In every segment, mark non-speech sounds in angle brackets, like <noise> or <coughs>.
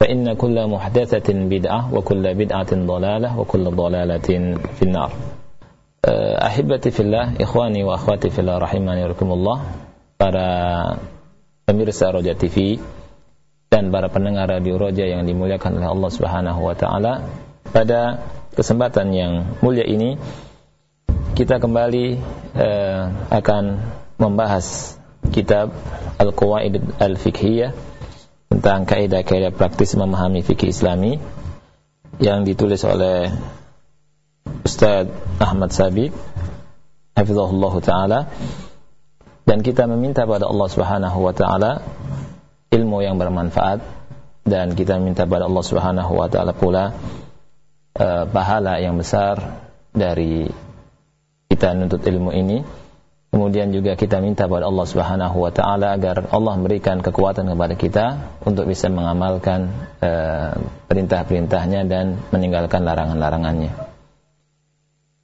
فإن كل محدثة بدعة وكل بدعة ضلالة وكل ضلالة في النار أحبتي في الله إخواني وأخواتي في الله رحمني الله para pemirsa Roja TV dan para pendengar radio Roja yang dimuliakan oleh Allah Subhanahu wa taala. Pada kesempatan yang mulia ini kita kembali uh, akan membahas kitab Al-Qawaid Al-Fiqhiyah tentang kaidah-kaidah praktis memahami fikih Islami yang ditulis oleh Ustaz Ahmad Sabiq hafizahullah taala dan kita meminta pada Allah Subhanahu wa taala ilmu yang bermanfaat dan kita minta kepada Allah Subhanahu wa taala pula uh, pahala yang besar dari kita menuntut ilmu ini. Kemudian juga kita minta kepada Allah Subhanahu wa taala agar Allah memberikan kekuatan kepada kita untuk bisa mengamalkan uh, perintah-perintahnya dan meninggalkan larangan-larangannya.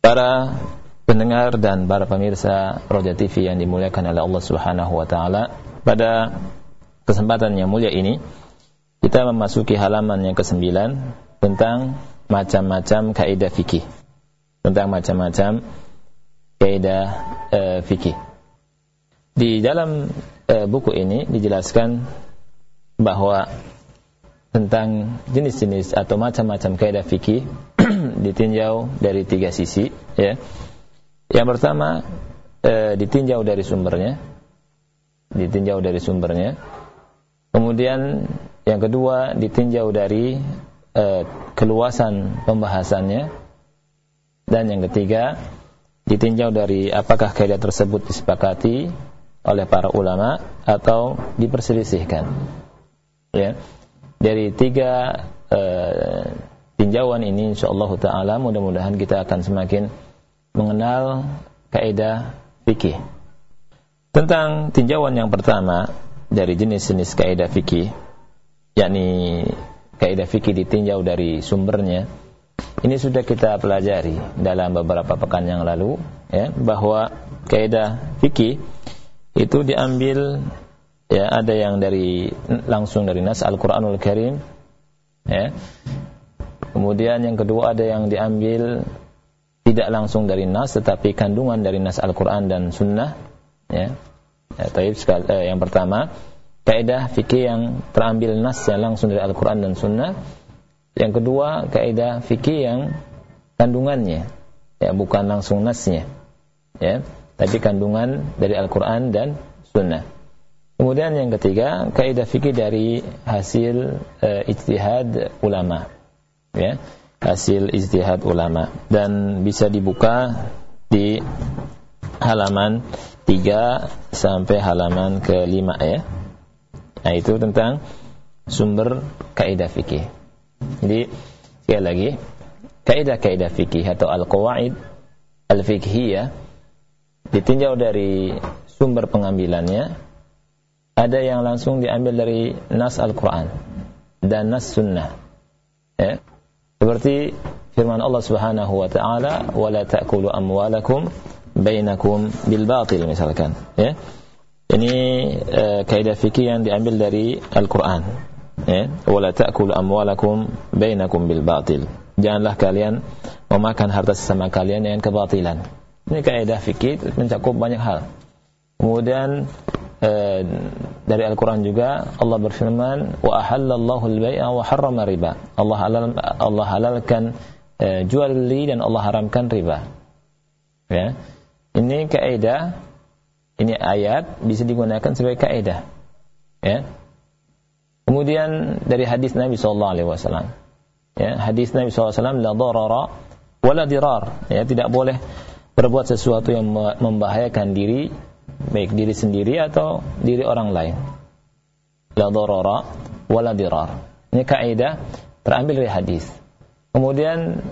Para pendengar dan para pemirsa Roja TV yang dimuliakan oleh Allah Subhanahu wa taala, pada kesempatan yang mulia ini kita memasuki halaman yang ke-9 tentang macam-macam kaidah fikih. Tentang macam-macam kaidah e, fikih. Di dalam e, buku ini dijelaskan bahwa tentang jenis-jenis atau macam-macam kaidah fikih <clears throat> ditinjau dari tiga sisi ya. Yang pertama e, ditinjau dari sumbernya. Ditinjau dari sumbernya Kemudian yang kedua ditinjau dari uh, keluasan pembahasannya dan yang ketiga ditinjau dari apakah kaidah tersebut disepakati oleh para ulama atau diperselisihkan. Ya. Dari tiga uh, tinjauan ini insyaallah taala mudah-mudahan kita akan semakin mengenal kaidah fikih. Tentang tinjauan yang pertama dari jenis-jenis kaidah fikih yakni kaidah fikih ditinjau dari sumbernya ini sudah kita pelajari dalam beberapa pekan yang lalu ya bahwa kaidah fikih itu diambil ya ada yang dari langsung dari nas Al-Qur'anul Karim ya kemudian yang kedua ada yang diambil tidak langsung dari nas tetapi kandungan dari nas Al-Qur'an dan sunnah ya Ya, taib eh, yang pertama, kaidah fikih yang terambil nas langsung dari Al-Qur'an dan Sunnah. Yang kedua, kaidah fikih yang kandungannya ya bukan langsung nasnya. Ya, tapi kandungan dari Al-Qur'an dan Sunnah. Kemudian yang ketiga, kaidah fikih dari hasil uh, ijtihad ulama. Ya, hasil ijtihad ulama dan bisa dibuka di halaman 3 sampai halaman ke-5 ya. Nah, itu tentang sumber kaidah fikih. Jadi sekali lagi, kaidah-kaidah fikih atau al-qawaid al-fiqhiyah ditinjau dari sumber pengambilannya ada yang langsung diambil dari nas Al-Qur'an dan nas sunnah. Ya. Seperti firman Allah Subhanahu wa taala, "Wa la ta'kulu amwalakum bainakum bil batil misalkan ya Ini uh, kaidah fikih yang diambil dari Al-Qur'an. Ya, wala ta'kulu amwalakum bainakum bil batil. Janganlah kalian memakan harta sesama kalian dengan kebatilan. Ini kaidah fikih mencakup banyak hal. Kemudian uh, dari Al-Qur'an juga Allah berfirman, "Wa ahallallahu al-bai'a wa harrama riba." Allah halal Allah halalkan uh, jual beli dan Allah haramkan riba. Ya. Ini kaidah ini ayat bisa digunakan sebagai kaidah. Ya. Kemudian dari hadis Nabi sallallahu alaihi wasallam. Ya, hadis Nabi sallallahu alaihi wasallam la dirar. Ya, tidak boleh berbuat sesuatu yang membahayakan diri baik diri sendiri atau diri orang lain. La darara wala dirar. Ini kaidah terambil dari hadis. Kemudian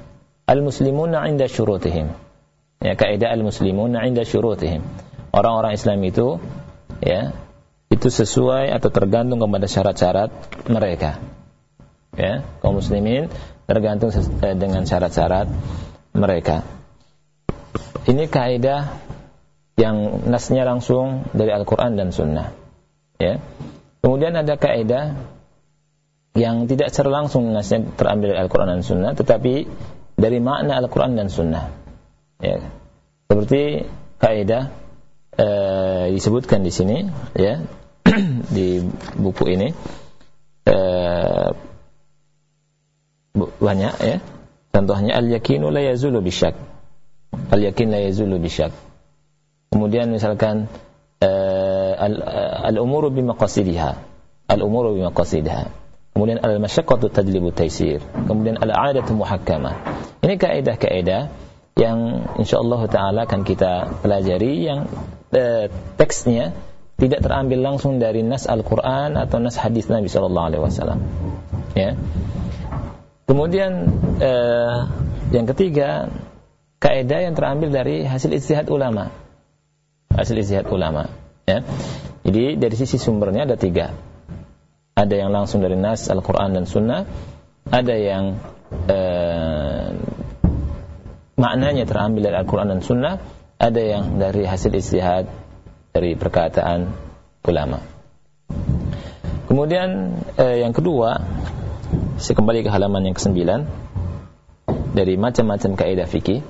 al-muslimuna 'inda syurutihim. Ya, kaidah al-muslimuna 'inda syurutihim orang-orang Islam itu ya itu sesuai atau tergantung kepada syarat-syarat mereka. Ya, kaum muslimin tergantung eh, dengan syarat-syarat mereka. Ini kaidah yang nasnya langsung dari Al-Qur'an dan Sunnah. Ya. Kemudian ada kaidah yang tidak secara langsung nasnya terambil dari Al-Qur'an dan Sunnah, tetapi dari makna Al-Qur'an dan Sunnah. Ya. Seperti kaidah uh, disebutkan di sini ya <clears throat> di buku ini. Uh, banyak ya. Contohnya al yakinu la yazulu bisyak al yakin la yazulu bisyak kemudian misalkan uh, al, al umuru bimaqasidiha al umuru bimaqasidiha kemudian al masyaqqatu tajlibu taysir. Kemudian al adatu muhakkamah. Ini kaidah-kaidah yang insyaallah taala akan kita pelajari yang e, teksnya tidak terambil langsung dari nas Al-Quran atau nas hadis Nabi Shallallahu Alaihi Wasallam. Ya. Kemudian e, yang ketiga kaidah yang terambil dari hasil istihad ulama. Hasil istihad ulama. Ya. Jadi dari sisi sumbernya ada tiga. Ada yang langsung dari nas Al-Quran dan Sunnah. Ada yang e, maknanya terambil dari Al-Quran dan Sunnah ada yang dari hasil istihad dari perkataan ulama. Kemudian eh, yang kedua, saya kembali ke halaman yang kesembilan dari macam-macam kaidah fikih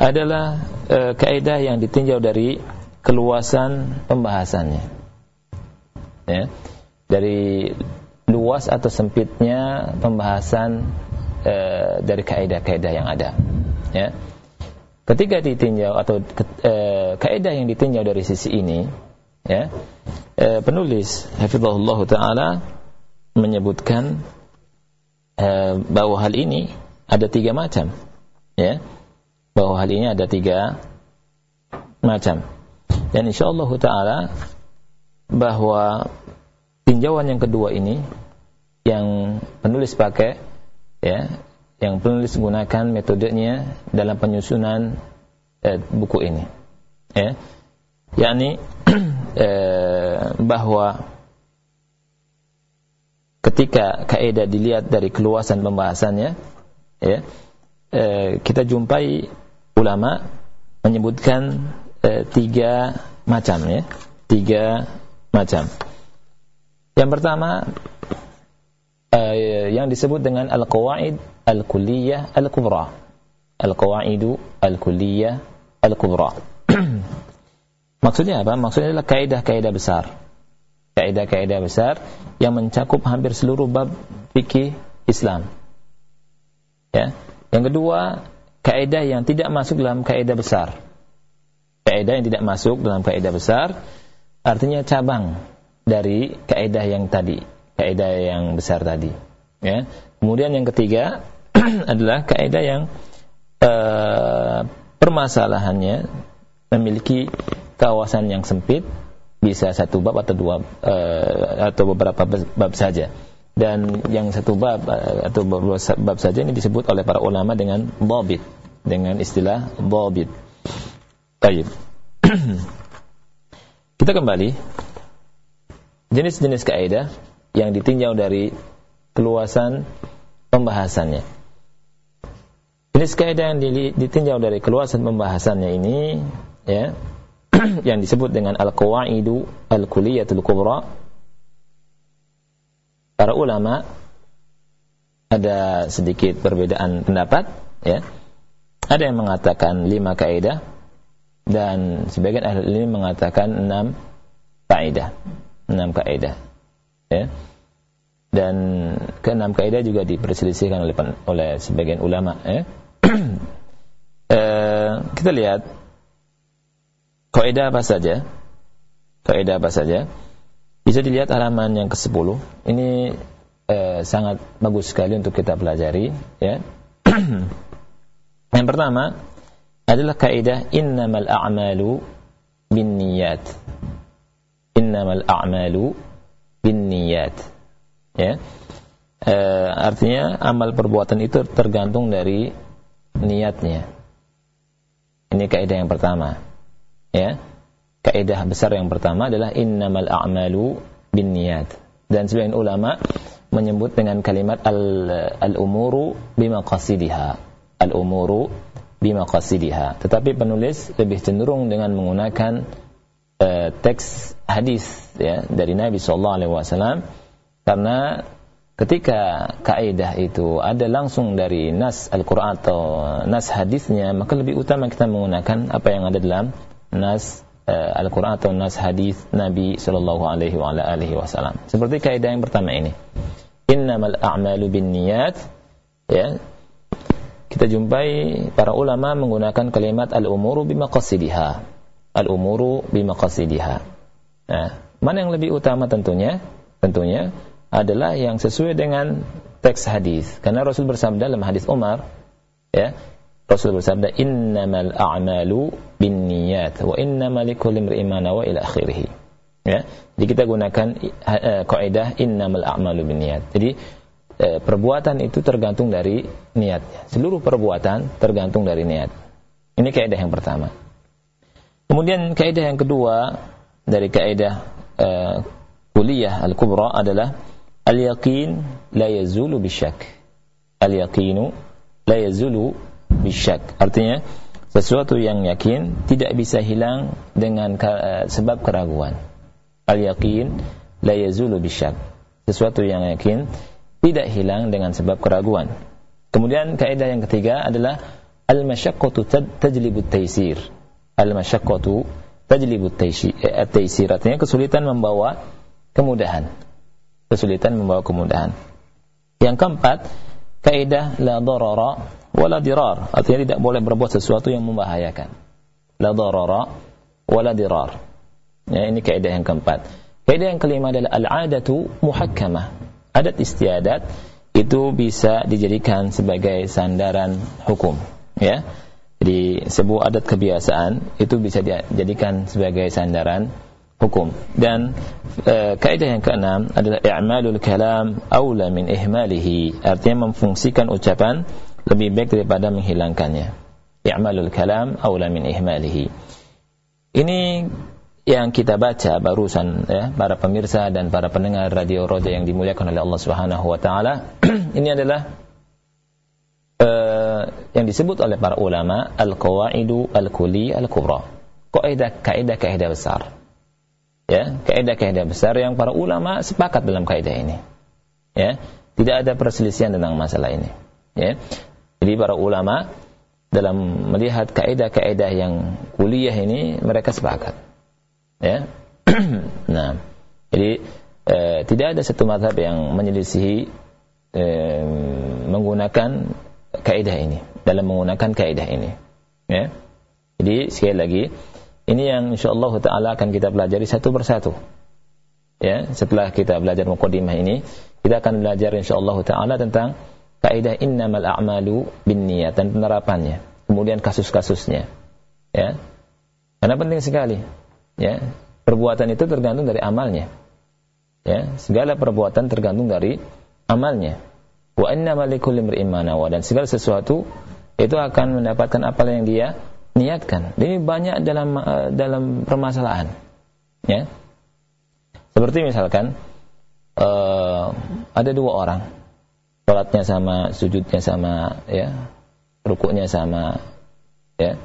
adalah eh, kaidah yang ditinjau dari keluasan pembahasannya. Ya. Dari luas atau sempitnya pembahasan eh, dari kaidah-kaidah yang ada. Ya ketika ditinjau atau e, kaidah yang ditinjau dari sisi ini ya e, penulis hafizahullah taala menyebutkan e, bahwa hal ini ada tiga macam ya. Bahwa hal ini ada tiga macam. Dan insyaallah taala bahwa tinjauan yang kedua ini yang penulis pakai ya yang penulis gunakan metodenya dalam penyusunan eh, buku ini. Ya. Yakni <clears throat> eh, bahwa ketika kaidah dilihat dari keluasan pembahasannya ya eh, kita jumpai ulama menyebutkan eh, tiga macam ya. Tiga macam. Yang pertama uh, yang disebut dengan al-qawaid al-kulliyah al-kubra. Al-qawaidu al-kulliyah al-kubra. <clears throat> Maksudnya apa? Maksudnya adalah kaidah-kaidah besar. Kaidah-kaidah besar yang mencakup hampir seluruh bab fikih Islam. Ya. Yang kedua, kaidah yang tidak masuk dalam kaidah besar. Kaidah yang tidak masuk dalam kaidah besar artinya cabang dari kaidah yang tadi kaidah yang besar tadi. Ya. Kemudian yang ketiga <clears throat> adalah kaidah yang uh, permasalahannya memiliki kawasan yang sempit, bisa satu bab atau dua uh, atau beberapa bab saja. Dan yang satu bab uh, atau beberapa bab saja ini disebut oleh para ulama dengan dhabit, dengan istilah dhabit. Baik. <clears throat> Kita kembali jenis-jenis kaidah yang ditinjau dari keluasan pembahasannya. Jenis kaidah yang ditinjau dari keluasan pembahasannya ini ya <clears throat> yang disebut dengan al-qawaidu al-kuliyatul kubra. Para ulama ada sedikit perbedaan pendapat ya. Ada yang mengatakan lima kaidah dan sebagian ahli ilmu mengatakan enam kaidah. Enam kaidah ya. Dan keenam kaidah juga diperselisihkan oleh oleh sebagian ulama ya. E, <clears throat> kita lihat kaidah apa saja. Kaidah apa saja. Bisa dilihat halaman yang ke-10 ini e, sangat bagus sekali untuk kita pelajari ya. <clears throat> Yang pertama adalah kaidah innamal a'malu binniyat. Innamal a'malu binniyat. Ya. E, artinya amal perbuatan itu tergantung dari niatnya. Ini kaidah yang pertama. Ya. Kaidah besar yang pertama adalah innamal a'malu binniyat. Dan sebagian ulama menyebut dengan kalimat al-umuru bimaqasidiha. Al-umuru bimaqasidiha. Tetapi penulis lebih cenderung dengan menggunakan uh, teks hadis ya dari Nabi sallallahu alaihi wasallam karena ketika kaidah itu ada langsung dari nas Al-Qur'an atau nas hadisnya maka lebih utama kita menggunakan apa yang ada dalam nas uh, Al-Qur'an atau nas hadis Nabi sallallahu alaihi wa alihi wasallam. Seperti kaidah yang pertama ini. Innamal a'malu binniyat ya kita jumpai para ulama menggunakan kalimat al-umuru bimaqasidiha. Al-umuru bimaqasidiha. Nah, mana yang lebih utama tentunya? Tentunya adalah yang sesuai dengan teks hadis. Karena Rasul bersabda dalam hadis Umar, ya, Rasul bersabda innamal a'malu binniyat wa innamal likulli imrin ma nawa ila akhirih. Ya. Jadi kita gunakan uh, kaidah innamal a'malu binniyat. Jadi e, perbuatan itu tergantung dari niatnya. Seluruh perbuatan tergantung dari niat. Ini kaidah yang pertama. Kemudian kaidah yang kedua dari kaidah e, kuliah al-kubra adalah al-yaqin la yazulu bisyak. Al-yaqinu la yazulu bisyak. Artinya sesuatu yang yakin tidak bisa hilang dengan uh, sebab keraguan. Al-yaqin la yazulu bisyak. Sesuatu yang yakin tidak hilang dengan sebab keraguan. Kemudian kaidah yang ketiga adalah al-masyaqqatu tajlibu taysir. Al-masyaqqatu tajlibu eh, taysir. Artinya kesulitan membawa kemudahan. Kesulitan membawa kemudahan. Yang keempat, kaidah la darara wala dirar. Artinya tidak boleh berbuat sesuatu yang membahayakan. La darara wala dirar. Ya, ini kaidah yang keempat. Kaidah yang kelima adalah al-'adatu muhakkamah adat istiadat itu bisa dijadikan sebagai sandaran hukum ya jadi sebuah adat kebiasaan itu bisa dijadikan sebagai sandaran hukum. Dan e, kaidah yang keenam adalah i'malul kalam aula min ihmalihi. Artinya memfungsikan ucapan lebih baik daripada menghilangkannya. I'malul kalam aula min ihmalihi. Ini yang kita baca barusan ya para pemirsa dan para pendengar radio Roja yang dimuliakan oleh Allah Subhanahu wa taala. <clears throat> Ini adalah uh, yang disebut oleh para ulama al-qawaidu al-kulli al-kubra. Kaidah kaidah kaidah besar. Ya kaidah kaidah besar yang para ulama sepakat dalam kaidah ini. Ya tidak ada perselisihan tentang masalah ini. Ya jadi para ulama dalam melihat kaidah-kaidah yang kuliah ini mereka sepakat. Ya <clears throat> nah jadi e, tidak ada satu mazhab yang menyelisihi e, menggunakan kaidah ini dalam menggunakan kaidah ini. Ya. Jadi sekali lagi ini yang insyaallah taala akan kita pelajari satu persatu. Ya setelah kita belajar mukadimah ini kita akan belajar insyaallah taala tentang kaidah innamal a'malu binniyat dan penerapannya. Kemudian kasus-kasusnya. Ya. Karena penting sekali. Ya. Perbuatan itu tergantung dari amalnya. Ya. Segala perbuatan tergantung dari amalnya wa inna malikul imri'in dan segala sesuatu itu akan mendapatkan apa yang dia niatkan. Ini banyak dalam uh, dalam permasalahan. Ya. Seperti misalkan uh, ada dua orang. Sholatnya sama sujudnya sama ya. Rukuknya sama ya.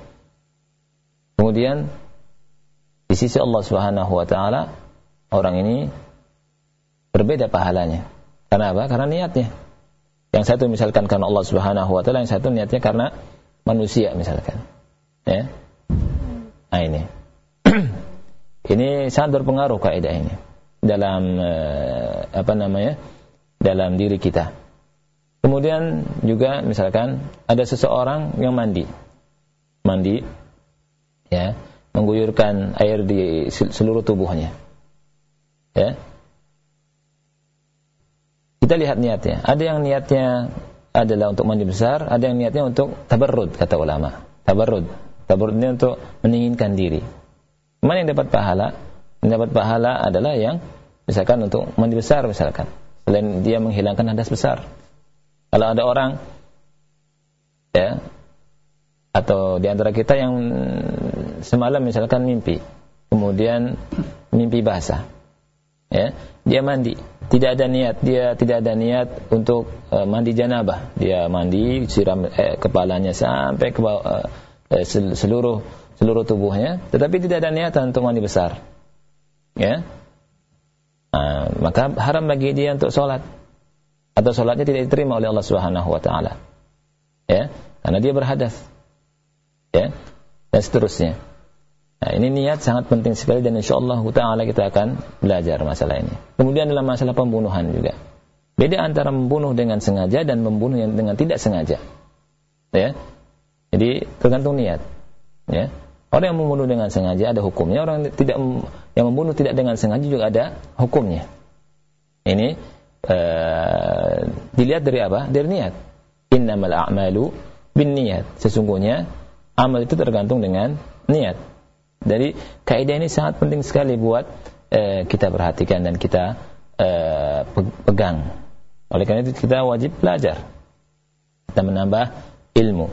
Kemudian di sisi Allah Subhanahu wa taala orang ini berbeda pahalanya. Karena apa? Karena niatnya. Yang satu misalkan karena Allah Subhanahu wa taala, yang satu niatnya karena manusia misalkan. Ya. Nah ini. <clears throat> ini sangat berpengaruh kaidah ini dalam uh, apa namanya? dalam diri kita. Kemudian juga misalkan ada seseorang yang mandi. Mandi ya, mengguyurkan air di seluruh tubuhnya. Ya. Kita lihat niatnya. Ada yang niatnya adalah untuk mandi besar, ada yang niatnya untuk tabarrud kata ulama. Tabarrud. Tabarrud ini untuk meninggikan diri. Mana yang dapat pahala? Yang dapat pahala adalah yang misalkan untuk mandi besar misalkan. Selain dia menghilangkan hadas besar. Kalau ada orang ya atau di antara kita yang semalam misalkan mimpi, kemudian mimpi basah. Ya, dia mandi, tidak ada niat, dia tidak ada niat untuk uh, mandi janabah. Dia mandi siram eh, kepalanya sampai ke bawah, uh, seluruh seluruh tubuhnya, tetapi tidak ada niatan untuk mandi besar. Ya. Maka haram bagi dia untuk sholat atau sholatnya tidak diterima oleh Allah Subhanahu Wa Taala. Ya, karena dia berhadas. Ya, dan seterusnya. Nah, ini niat sangat penting sekali dan insya Allah ta'ala kita akan belajar masalah ini. Kemudian dalam masalah pembunuhan juga. Beda antara membunuh dengan sengaja dan membunuh dengan tidak sengaja. Ya. Jadi tergantung niat. Ya. Orang yang membunuh dengan sengaja ada hukumnya, orang yang tidak yang membunuh tidak dengan sengaja juga ada hukumnya. Ini uh, dilihat dari apa? Dari niat. Innamal a'malu bin niat. Sesungguhnya amal itu tergantung dengan niat. Jadi kaidah ini sangat penting sekali buat uh, kita perhatikan dan kita uh, pegang. Oleh karena itu kita wajib belajar. Kita menambah ilmu.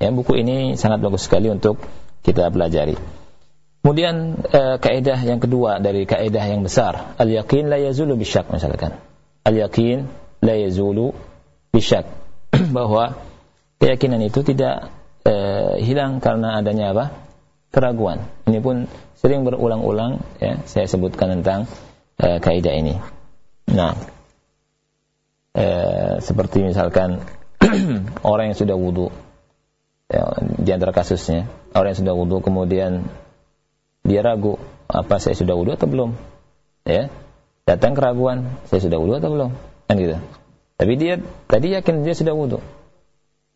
Ya, buku ini sangat bagus sekali untuk kita pelajari. Kemudian uh, kaidah yang kedua dari kaidah yang besar, al-yaqin la yazulu bisyak misalkan. Al-yaqin la yazulu bisyak <clears throat> bahwa keyakinan itu tidak uh, hilang karena adanya apa? keraguan. Ini pun sering berulang-ulang ya saya sebutkan tentang uh, kaidah ini. Nah, uh, seperti misalkan <clears throat> orang yang sudah wudhu, ya, di antara kasusnya orang yang sudah wudhu kemudian dia ragu apa saya sudah wudhu atau belum, ya datang keraguan saya sudah wudhu atau belum, kan gitu. Tapi dia tadi yakin dia sudah wudhu.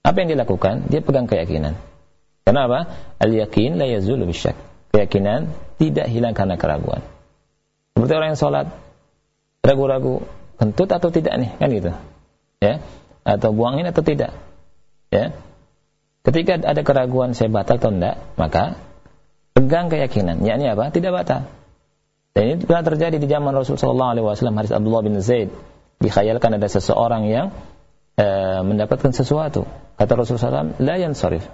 Apa yang dilakukan? Dia pegang keyakinan. Karena apa? Al-yakin la yazulu bisyak. Keyakinan tidak hilang karena keraguan. Seperti orang yang sholat, ragu-ragu, kentut atau tidak nih, kan gitu. Ya, atau buangin atau tidak. Ya. Ketika ada keraguan saya batal atau tidak, maka pegang keyakinan. Yakni apa? Tidak batal. Dan ini pernah terjadi di zaman Rasulullah SAW, hadis Abdullah bin Zaid. Dikhayalkan ada seseorang yang uh, mendapatkan sesuatu. Kata Rasulullah SAW, la yansarif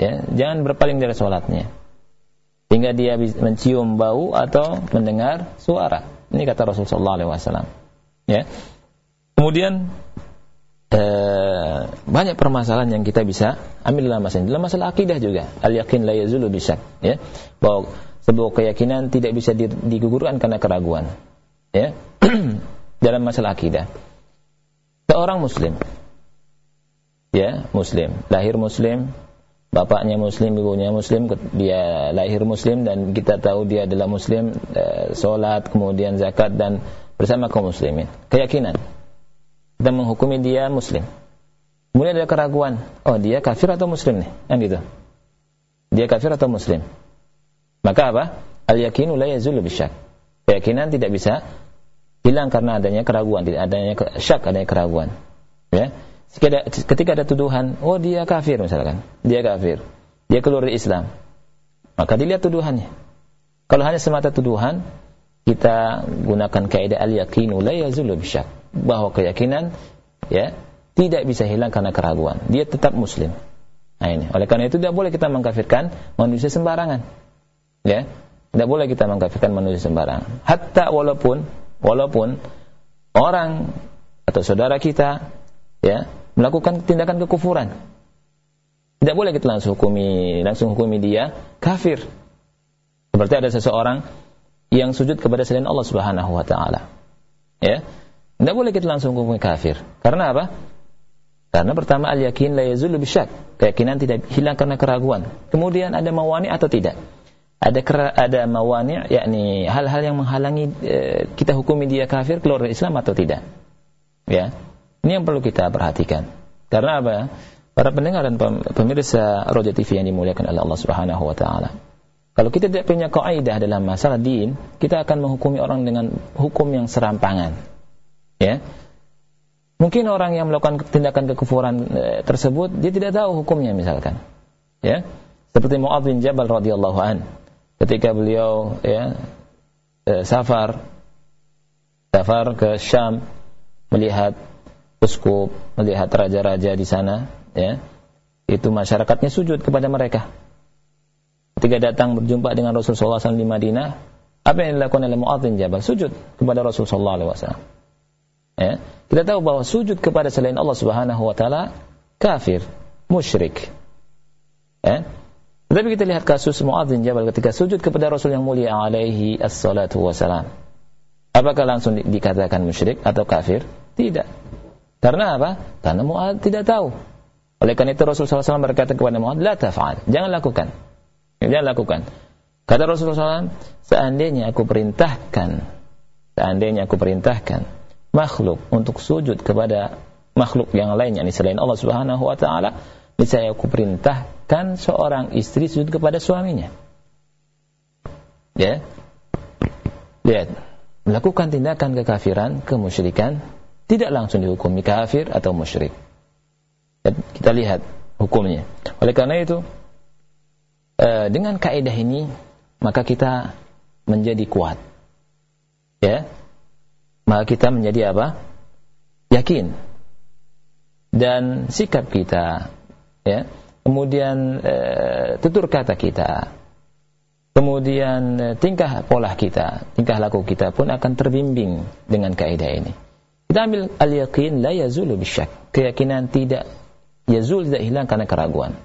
ya, jangan berpaling dari sholatnya hingga dia mencium bau atau mendengar suara. Ini kata Rasulullah SAW ya. Kemudian eh, banyak permasalahan yang kita bisa ambil dalam masalah dalam masalah akidah juga. Al yakin la yazulu bisyak ya. Bahwa sebuah keyakinan tidak bisa digugurkan karena keraguan. Ya. <clears throat> Dalam masalah akidah. Seorang muslim. Ya muslim. Lahir muslim bapaknya muslim, ibunya muslim, dia lahir muslim dan kita tahu dia adalah muslim, eh, sholat, kemudian zakat dan bersama kaum muslimin. Keyakinan. Kita menghukumi dia muslim. Kemudian ada keraguan, oh dia kafir atau muslim nih, kan gitu. Dia kafir atau muslim. Maka apa? Al-yakinu la yazulu bisyak. Keyakinan tidak bisa hilang karena adanya keraguan, tidak adanya syak, adanya keraguan. Ya ketika ada tuduhan, oh dia kafir misalkan, dia kafir, dia keluar dari Islam, maka dilihat tuduhannya. Kalau hanya semata tuduhan, kita gunakan kaidah al-yaqinu la yazulu bisyak, bahwa keyakinan ya tidak bisa hilang karena keraguan. Dia tetap muslim. Nah ini, oleh karena itu tidak boleh kita mengkafirkan manusia sembarangan. Ya, tidak boleh kita mengkafirkan manusia sembarangan. Hatta walaupun walaupun orang atau saudara kita ya melakukan tindakan kekufuran. Tidak boleh kita langsung hukumi langsung hukumi dia kafir. Seperti ada seseorang yang sujud kepada selain Allah Subhanahu wa taala. Ya. Tidak boleh kita langsung hukum kafir. Karena apa? Karena pertama al-yakin la yazulu bisyak. Keyakinan tidak hilang karena keraguan. Kemudian ada mawani atau tidak? Ada kera, ada mawani yakni hal-hal yang menghalangi e, kita hukumi dia kafir keluar dari Islam atau tidak. Ya. Ini yang perlu kita perhatikan. Karena apa? Para pendengar dan pemirsa Roja TV yang dimuliakan oleh Allah Subhanahu wa taala. Kalau kita tidak punya kaidah dalam masalah din, kita akan menghukumi orang dengan hukum yang serampangan. Ya. Mungkin orang yang melakukan tindakan kekufuran e, tersebut dia tidak tahu hukumnya misalkan. Ya. Seperti Muadz bin Jabal radhiyallahu an. Ketika beliau ya e, safar safar ke Syam melihat uskup, melihat raja-raja di sana, ya. Itu masyarakatnya sujud kepada mereka ketika datang berjumpa dengan Rasulullah SAW di Madinah, apa yang dilakukan oleh Mu'adz bin Jabal? Sujud kepada Rasulullah SAW. Ya. Kita tahu bahwa sujud kepada selain Allah Subhanahu wa taala kafir, musyrik. Ya. Tetapi kita lihat kasus Mu'adz bin Jabal ketika sujud kepada Rasul yang mulia alaihi assalatu wassalam. Apakah langsung dikatakan musyrik atau kafir? Tidak. Karena apa? Karena Mu'adz tidak tahu. Oleh karena itu Rasulullah SAW berkata kepada Mu'adz, La. Jangan lakukan. Dia lakukan. Kata Rasulullah SAW, seandainya aku perintahkan, seandainya aku perintahkan makhluk untuk sujud kepada makhluk yang lain, yakni selain Allah Subhanahu Wa Taala, niscaya aku perintahkan seorang istri sujud kepada suaminya. Ya, lihat, melakukan tindakan kekafiran, kemusyrikan, tidak langsung dihukumi kafir atau musyrik. Kita lihat hukumnya. Oleh karena itu, Eh, dengan kaidah ini maka kita menjadi kuat. Ya. Maka kita menjadi apa? Yakin. Dan sikap kita ya. Kemudian e, tutur kata kita. Kemudian e, tingkah pola kita, tingkah laku kita pun akan terbimbing dengan kaidah ini. Ambil al-yaqin la yazulu bisyak. Keyakinan tidak yazul tidak hilang karena keraguan.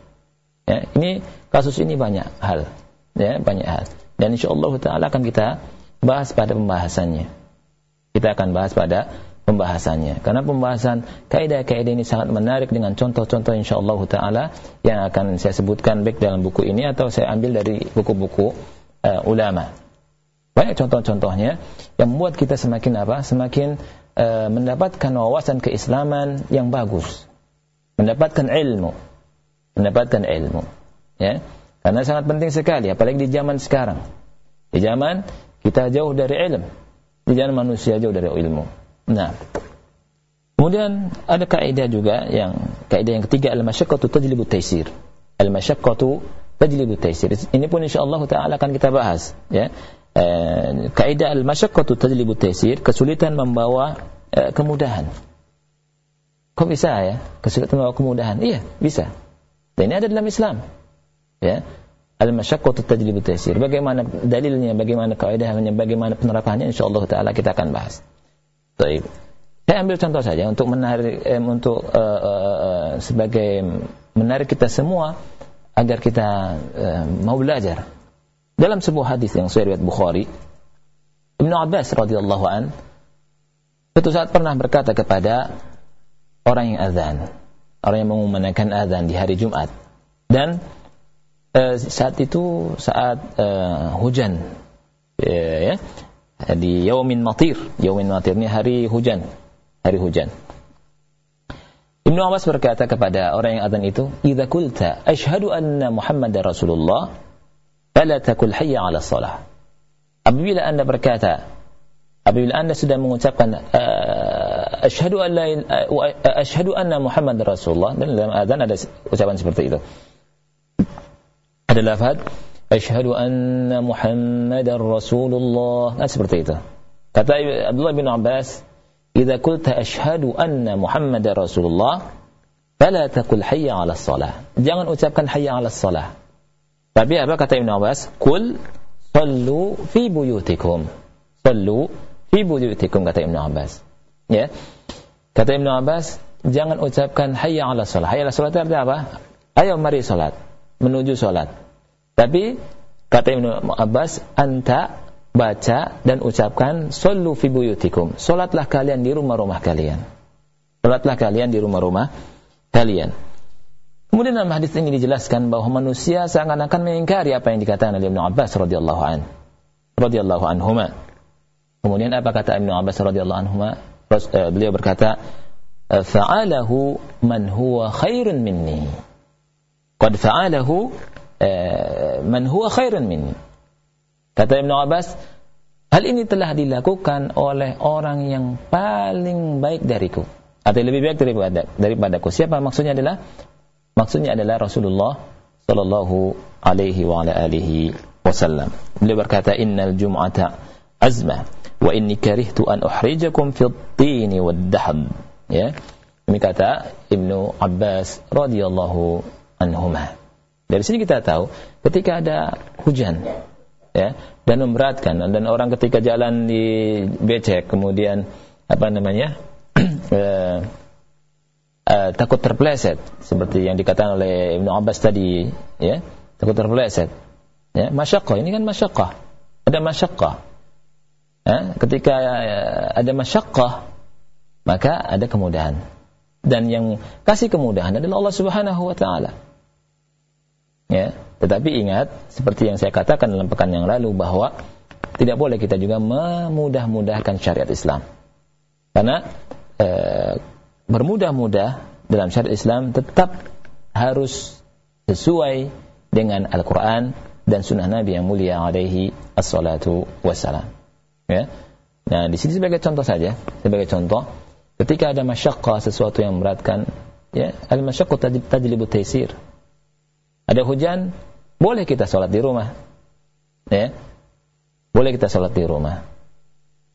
Ya, ini kasus ini banyak hal, ya banyak hal. Dan insya Allah Taala akan kita bahas pada pembahasannya. Kita akan bahas pada pembahasannya. Karena pembahasan kaidah-kaidah ini sangat menarik dengan contoh-contoh insya Allah Taala yang akan saya sebutkan baik dalam buku ini atau saya ambil dari buku-buku uh, ulama. Banyak contoh-contohnya yang membuat kita semakin apa? Semakin uh, mendapatkan wawasan keislaman yang bagus, mendapatkan ilmu mendapatkan ilmu. Ya. Karena sangat penting sekali, apalagi di zaman sekarang. Di zaman kita jauh dari ilmu. Di zaman manusia jauh dari ilmu. Nah, kemudian ada kaidah juga yang kaidah yang ketiga al-masyaqqatu tajlibu taysir. Al-masyaqqatu tajlibu taysir. Ini pun insyaallah taala akan kita bahas, ya. Eh, kaidah al-masyaqqatu tajlibu taysir, kesulitan membawa eh, kemudahan. Kok bisa ya? Kesulitan membawa kemudahan? Iya, bisa. Dan ini ada dalam Islam. Ya. Al-masyaqqatu tajlibu taysir. Bagaimana dalilnya, bagaimana kaidahnya, bagaimana penerapannya insyaallah taala kita akan bahas. Baik. Saya ambil contoh saja untuk menarik eh, untuk uh, sebagai menarik kita semua agar kita mau belajar. Dalam sebuah hadis yang saya riwayat Bukhari, Ibnu Abbas radhiyallahu an suatu saat pernah berkata kepada orang yang azan, orang yang mengumandangkan azan di hari Jumat. Dan uh, saat itu saat uh, hujan uh, ya di yaumin matir. Yaumin matir ini hari hujan, hari hujan. Ibnu Abbas berkata kepada orang yang azan itu, "Idza qulta asyhadu anna Muhammadar Rasulullah, fala taqul hayya 'ala shalah." Apabila Anda berkata, apabila Anda sudah mengucapkan asyhadu an la asyhadu anna Muhammad Rasulullah dan dalam azan ada ucapan seperti itu. Ada lafaz asyhadu anna Muhammadar Rasulullah. Nah, seperti itu. Kata Abdullah bin Abbas, "Idza qulta asyhadu anna Muhammadar Rasulullah, fala taqul hayya 'ala shalah." Jangan ucapkan hayya 'ala shalah. Tapi apa kata Ibn Abbas? Kul sallu fi buyutikum. Sallu fi buyutikum kata Ibnu Abbas. Ya. Kata Ibnu Abbas, jangan ucapkan hayya 'ala shalah. Hayya 'ala shalah itu artinya apa? Ayo mari salat, menuju salat. Tapi Kata Ibnu Abbas, anta baca dan ucapkan sallu fi buyutikum. Salatlah kalian di rumah-rumah kalian. Salatlah kalian di rumah-rumah kalian. Kemudian dalam hadis ini dijelaskan bahwa manusia seakan-akan mengingkari apa yang dikatakan oleh Ibnu Abbas radhiyallahu an. Radhiyallahu anhuma. Kemudian apa kata Ibnu Abbas radhiyallahu anhuma? Eh, beliau berkata, "Fa'alahu man huwa khairun minni." Qad fa'alahu Eh, man huwa khairun minni. Kata Ibn Abbas, hal ini telah dilakukan oleh orang yang paling baik dariku. Atau lebih baik daripada daripadaku. Siapa maksudnya adalah? Maksudnya adalah Rasulullah sallallahu alaihi wa ala alihi wasallam. Beliau berkata, "Innal jum'ata azmah wa inni karihtu an uhrijakum fi at-tin wad-dahab." Ya. Ini kata Ibnu Abbas radhiyallahu anhumah. Dari sini kita tahu ketika ada hujan ya dan memberatkan dan orang ketika jalan di becek kemudian apa namanya <clears throat> eh, eh, takut terpleset seperti yang dikatakan oleh Ibnu Abbas tadi ya. Takut terpleset. Ya masyaqqah ini kan masyaqqah ada masyaqqah ya, ketika eh, ada masyaqqah maka ada kemudahan. Dan yang kasih kemudahan adalah Allah Subhanahu wa taala. Ya, tetapi ingat seperti yang saya katakan dalam pekan yang lalu bahwa tidak boleh kita juga memudah-mudahkan syariat Islam. Karena e, bermudah-mudah dalam syariat Islam tetap harus sesuai dengan Al-Qur'an dan sunnah Nabi yang mulia alaihi assalatu wassalam. Ya. Nah, di sini sebagai contoh saja, sebagai contoh, ketika ada masyaqqah sesuatu yang memberatkan, ya, al-masyaqqah tajlibu taysir ada hujan, boleh kita sholat di rumah. Ya. Boleh kita sholat di rumah.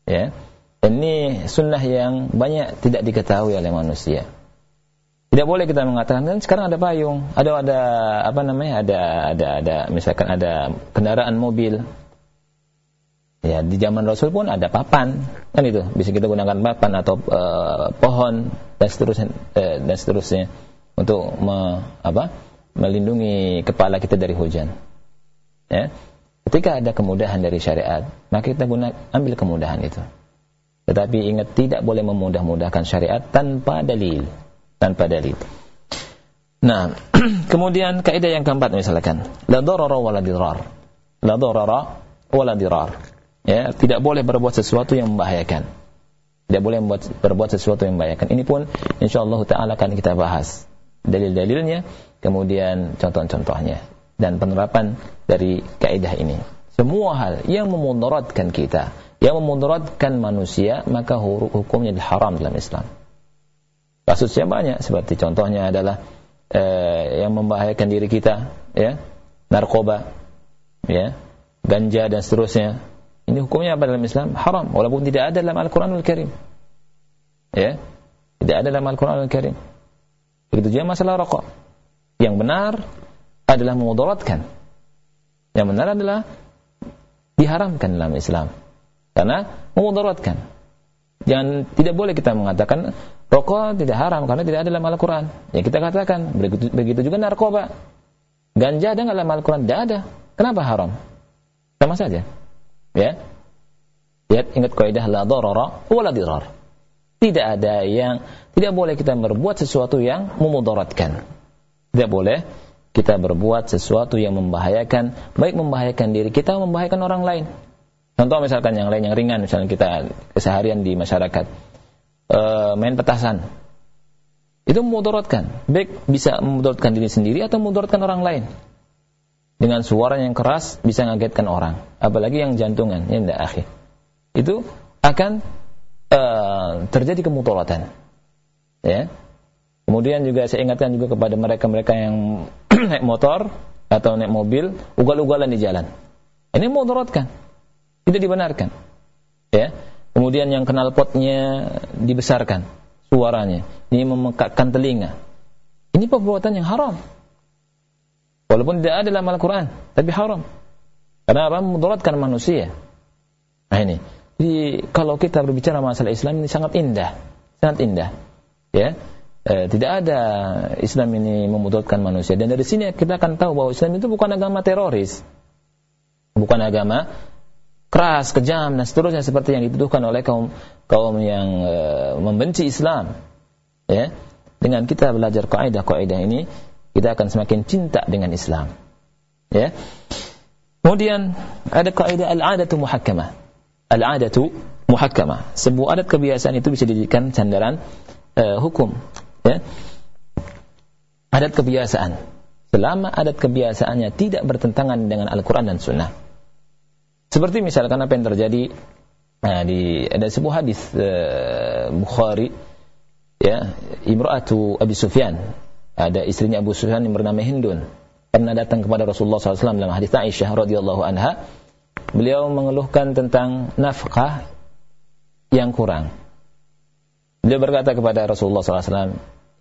Ya. Ini sunnah yang banyak tidak diketahui oleh manusia. Tidak boleh kita mengatakan kan sekarang ada payung, ada ada apa namanya? Ada ada ada misalkan ada kendaraan mobil. Ya, di zaman Rasul pun ada papan, kan itu. Bisa kita gunakan papan atau uh, pohon dan seterusnya uh, dan seterusnya untuk me, apa? melindungi kepala kita dari hujan. Ya. Ketika ada kemudahan dari syariat, maka kita guna ambil kemudahan itu. Tetapi ingat tidak boleh memudah-mudahkan syariat tanpa dalil, tanpa dalil. Nah, <clears throat> kemudian kaidah yang keempat misalkan, la darara wa la dirar. La darara wa la dirar. Ya, tidak boleh berbuat sesuatu yang membahayakan. Tidak boleh membuat, berbuat sesuatu yang membahayakan. Ini pun insyaallah taala akan kita bahas dalil-dalilnya kemudian contoh-contohnya dan penerapan dari kaidah ini. Semua hal yang memudaratkan kita, yang memudaratkan manusia, maka hukumnya haram dalam Islam. Kasusnya banyak, seperti contohnya adalah eh, yang membahayakan diri kita, ya, narkoba, ya, ganja dan seterusnya. Ini hukumnya apa dalam Islam? Haram, walaupun tidak ada dalam Al-Quranul Karim. Ya, tidak ada dalam Al-Quranul Karim. Begitu juga masalah rokok yang benar adalah memudaratkan. Yang benar adalah diharamkan dalam Islam. Karena memudaratkan. Jangan tidak boleh kita mengatakan rokok tidak haram karena tidak ada dalam Al-Qur'an. Ya kita katakan begitu, begitu juga narkoba. Ganja ada nggak dalam Al-Qur'an? Tidak ada. Kenapa haram? Sama saja. Ya. Lihat ingat kaidah la darara wa la dirar. Tidak ada yang tidak boleh kita berbuat sesuatu yang memudaratkan. Tidak boleh kita berbuat sesuatu yang membahayakan, baik membahayakan diri kita, membahayakan orang lain. Contoh misalkan yang lain yang ringan, misalnya kita keseharian di masyarakat, e, main petasan, itu memudaratkan. Baik bisa memudaratkan diri sendiri atau memudaratkan orang lain. Dengan suara yang keras bisa ngagetkan orang, apalagi yang jantungan, ya tidak akhir. Itu akan uh, terjadi kemudaratan. Ya, Kemudian juga saya ingatkan juga kepada mereka-mereka yang <clears throat> naik motor atau naik mobil, ugal-ugalan di jalan. Ini mudaratkan. Tidak dibenarkan. Ya. Kemudian yang kenal potnya dibesarkan suaranya. Ini memekakkan telinga. Ini perbuatan yang haram. Walaupun tidak ada dalam Al-Quran, tapi haram. Karena apa? Mudaratkan manusia. Nah ini. Jadi kalau kita berbicara masalah Islam ini sangat indah. Sangat indah. Ya eh, tidak ada Islam ini memudaratkan manusia dan dari sini kita akan tahu bahwa Islam itu bukan agama teroris bukan agama keras, kejam dan seterusnya seperti yang dituduhkan oleh kaum kaum yang e, membenci Islam. Ya. Dengan kita belajar kaidah-kaidah ini, kita akan semakin cinta dengan Islam. Ya. Kemudian ada kaidah al-adatu muhakkamah. Al-adatu muhakkamah. Sebuah adat kebiasaan itu bisa dijadikan sandaran uh, hukum. Ya. Adat kebiasaan. Selama adat kebiasaannya tidak bertentangan dengan Al-Quran dan Sunnah. Seperti misalkan apa yang terjadi nah, di ada sebuah hadis uh, Bukhari ya Imra'atu Abi Sufyan ada istrinya Abu Sufyan yang bernama Hindun pernah datang kepada Rasulullah SAW dalam hadis Aisyah radhiyallahu anha beliau mengeluhkan tentang nafkah yang kurang beliau berkata kepada Rasulullah SAW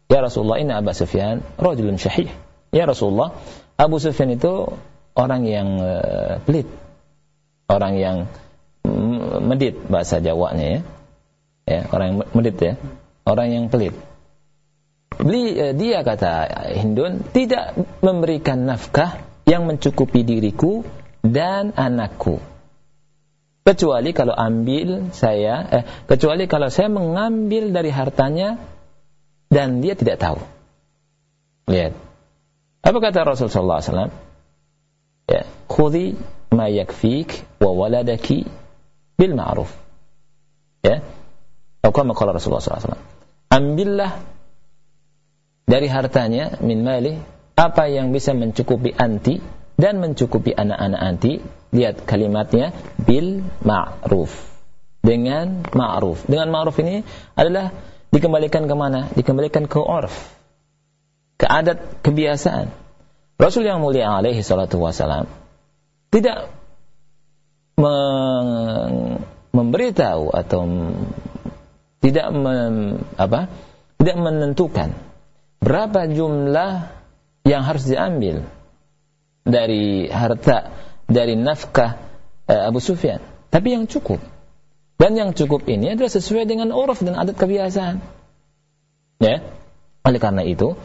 ya Rasulullah ini Abu Sufyan rajulun syahih ya Rasulullah Abu Sufyan itu orang yang uh, pelit orang yang medit bahasa Jawanya ya ya orang yang medit ya orang yang pelit. Eh, dia kata Hindun tidak memberikan nafkah yang mencukupi diriku dan anakku. Kecuali kalau ambil saya, eh, kecuali kalau saya mengambil dari hartanya dan dia tidak tahu. Lihat. Apa kata Rasulullah SAW? Ya, khudi ma yakfik wa waladaki bil ma'ruf. Ya. Atau kama Rasulullah SAW ambillah dari hartanya min mali apa yang bisa mencukupi anti dan mencukupi anak-anak anti lihat kalimatnya bil ma'ruf. Dengan ma'ruf. Dengan ma'ruf ini adalah dikembalikan ke mana? Dikembalikan ke urf ke adat kebiasaan. Rasul yang mulia alaihi salatu wasalam tidak memberitahu atau tidak mem, apa? Tidak menentukan berapa jumlah yang harus diambil dari harta dari nafkah uh, Abu Sufyan. Tapi yang cukup. Dan yang cukup ini adalah sesuai dengan uruf dan adat kebiasaan. Ya. Oleh karena itu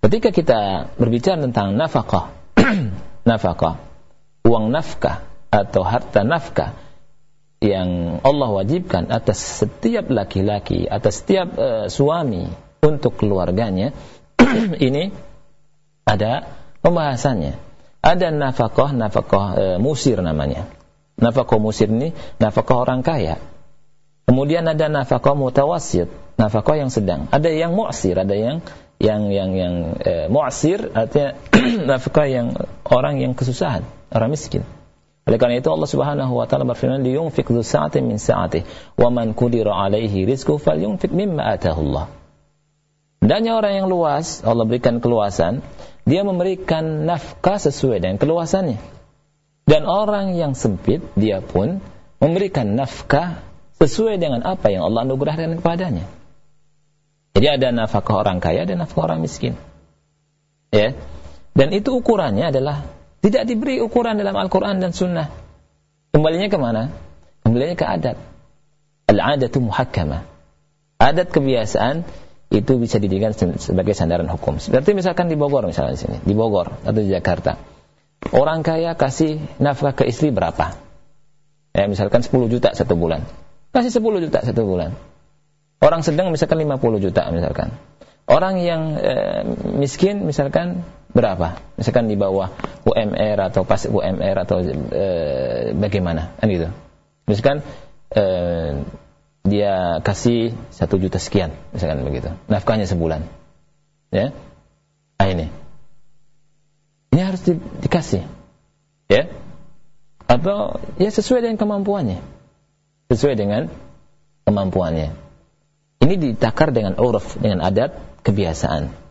ketika kita berbicara tentang nafkah <clears throat> nafkah uang nafkah atau harta nafkah yang Allah wajibkan atas setiap laki-laki, atas setiap uh, suami untuk keluarganya, <clears throat> ini ada pembahasannya. Ada nafkah, nafkah uh, musir namanya. Nafkah musir ini nafkah orang kaya. Kemudian ada nafkah mutawasid, nafkah yang sedang. Ada yang mu'sir, ada yang yang yang yang uh, mu'sir artinya <clears throat> nafkah yang orang yang kesusahan, orang miskin. Oleh karena itu Allah Subhanahu wa taala berfirman liyunfiq dzu sa'atin min sa'atihi wa man qudira alaihi rizquhu falyunfiq mimma atahu Allah. Hendaknya orang yang luas, Allah berikan keluasan, dia memberikan nafkah sesuai dengan keluasannya. Dan orang yang sempit, dia pun memberikan nafkah sesuai dengan apa yang Allah anugerahkan kepadanya. Jadi ada nafkah orang kaya dan nafkah orang miskin. Ya. Dan itu ukurannya adalah tidak diberi ukuran dalam Al-Quran dan Sunnah. Kembalinya ke mana? Kembalinya ke adat. Al-adatu muhakkamah. Adat kebiasaan itu bisa didirikan sebagai sandaran hukum. Seperti misalkan di Bogor misalnya di sini, di Bogor atau di Jakarta. Orang kaya kasih nafkah ke istri berapa? Ya, misalkan 10 juta satu bulan. Kasih 10 juta satu bulan. Orang sedang misalkan 50 juta misalkan. Orang yang e, miskin misalkan berapa? Misalkan di bawah UMR atau pas UMR atau e, bagaimana? Kan gitu. Misalkan e, dia kasih satu juta sekian, misalkan begitu. Nafkahnya sebulan. Ya. Nah, ini. Ini harus di, dikasih. Ya. Atau ya sesuai dengan kemampuannya. Sesuai dengan kemampuannya. Ini ditakar dengan uruf, dengan adat kebiasaan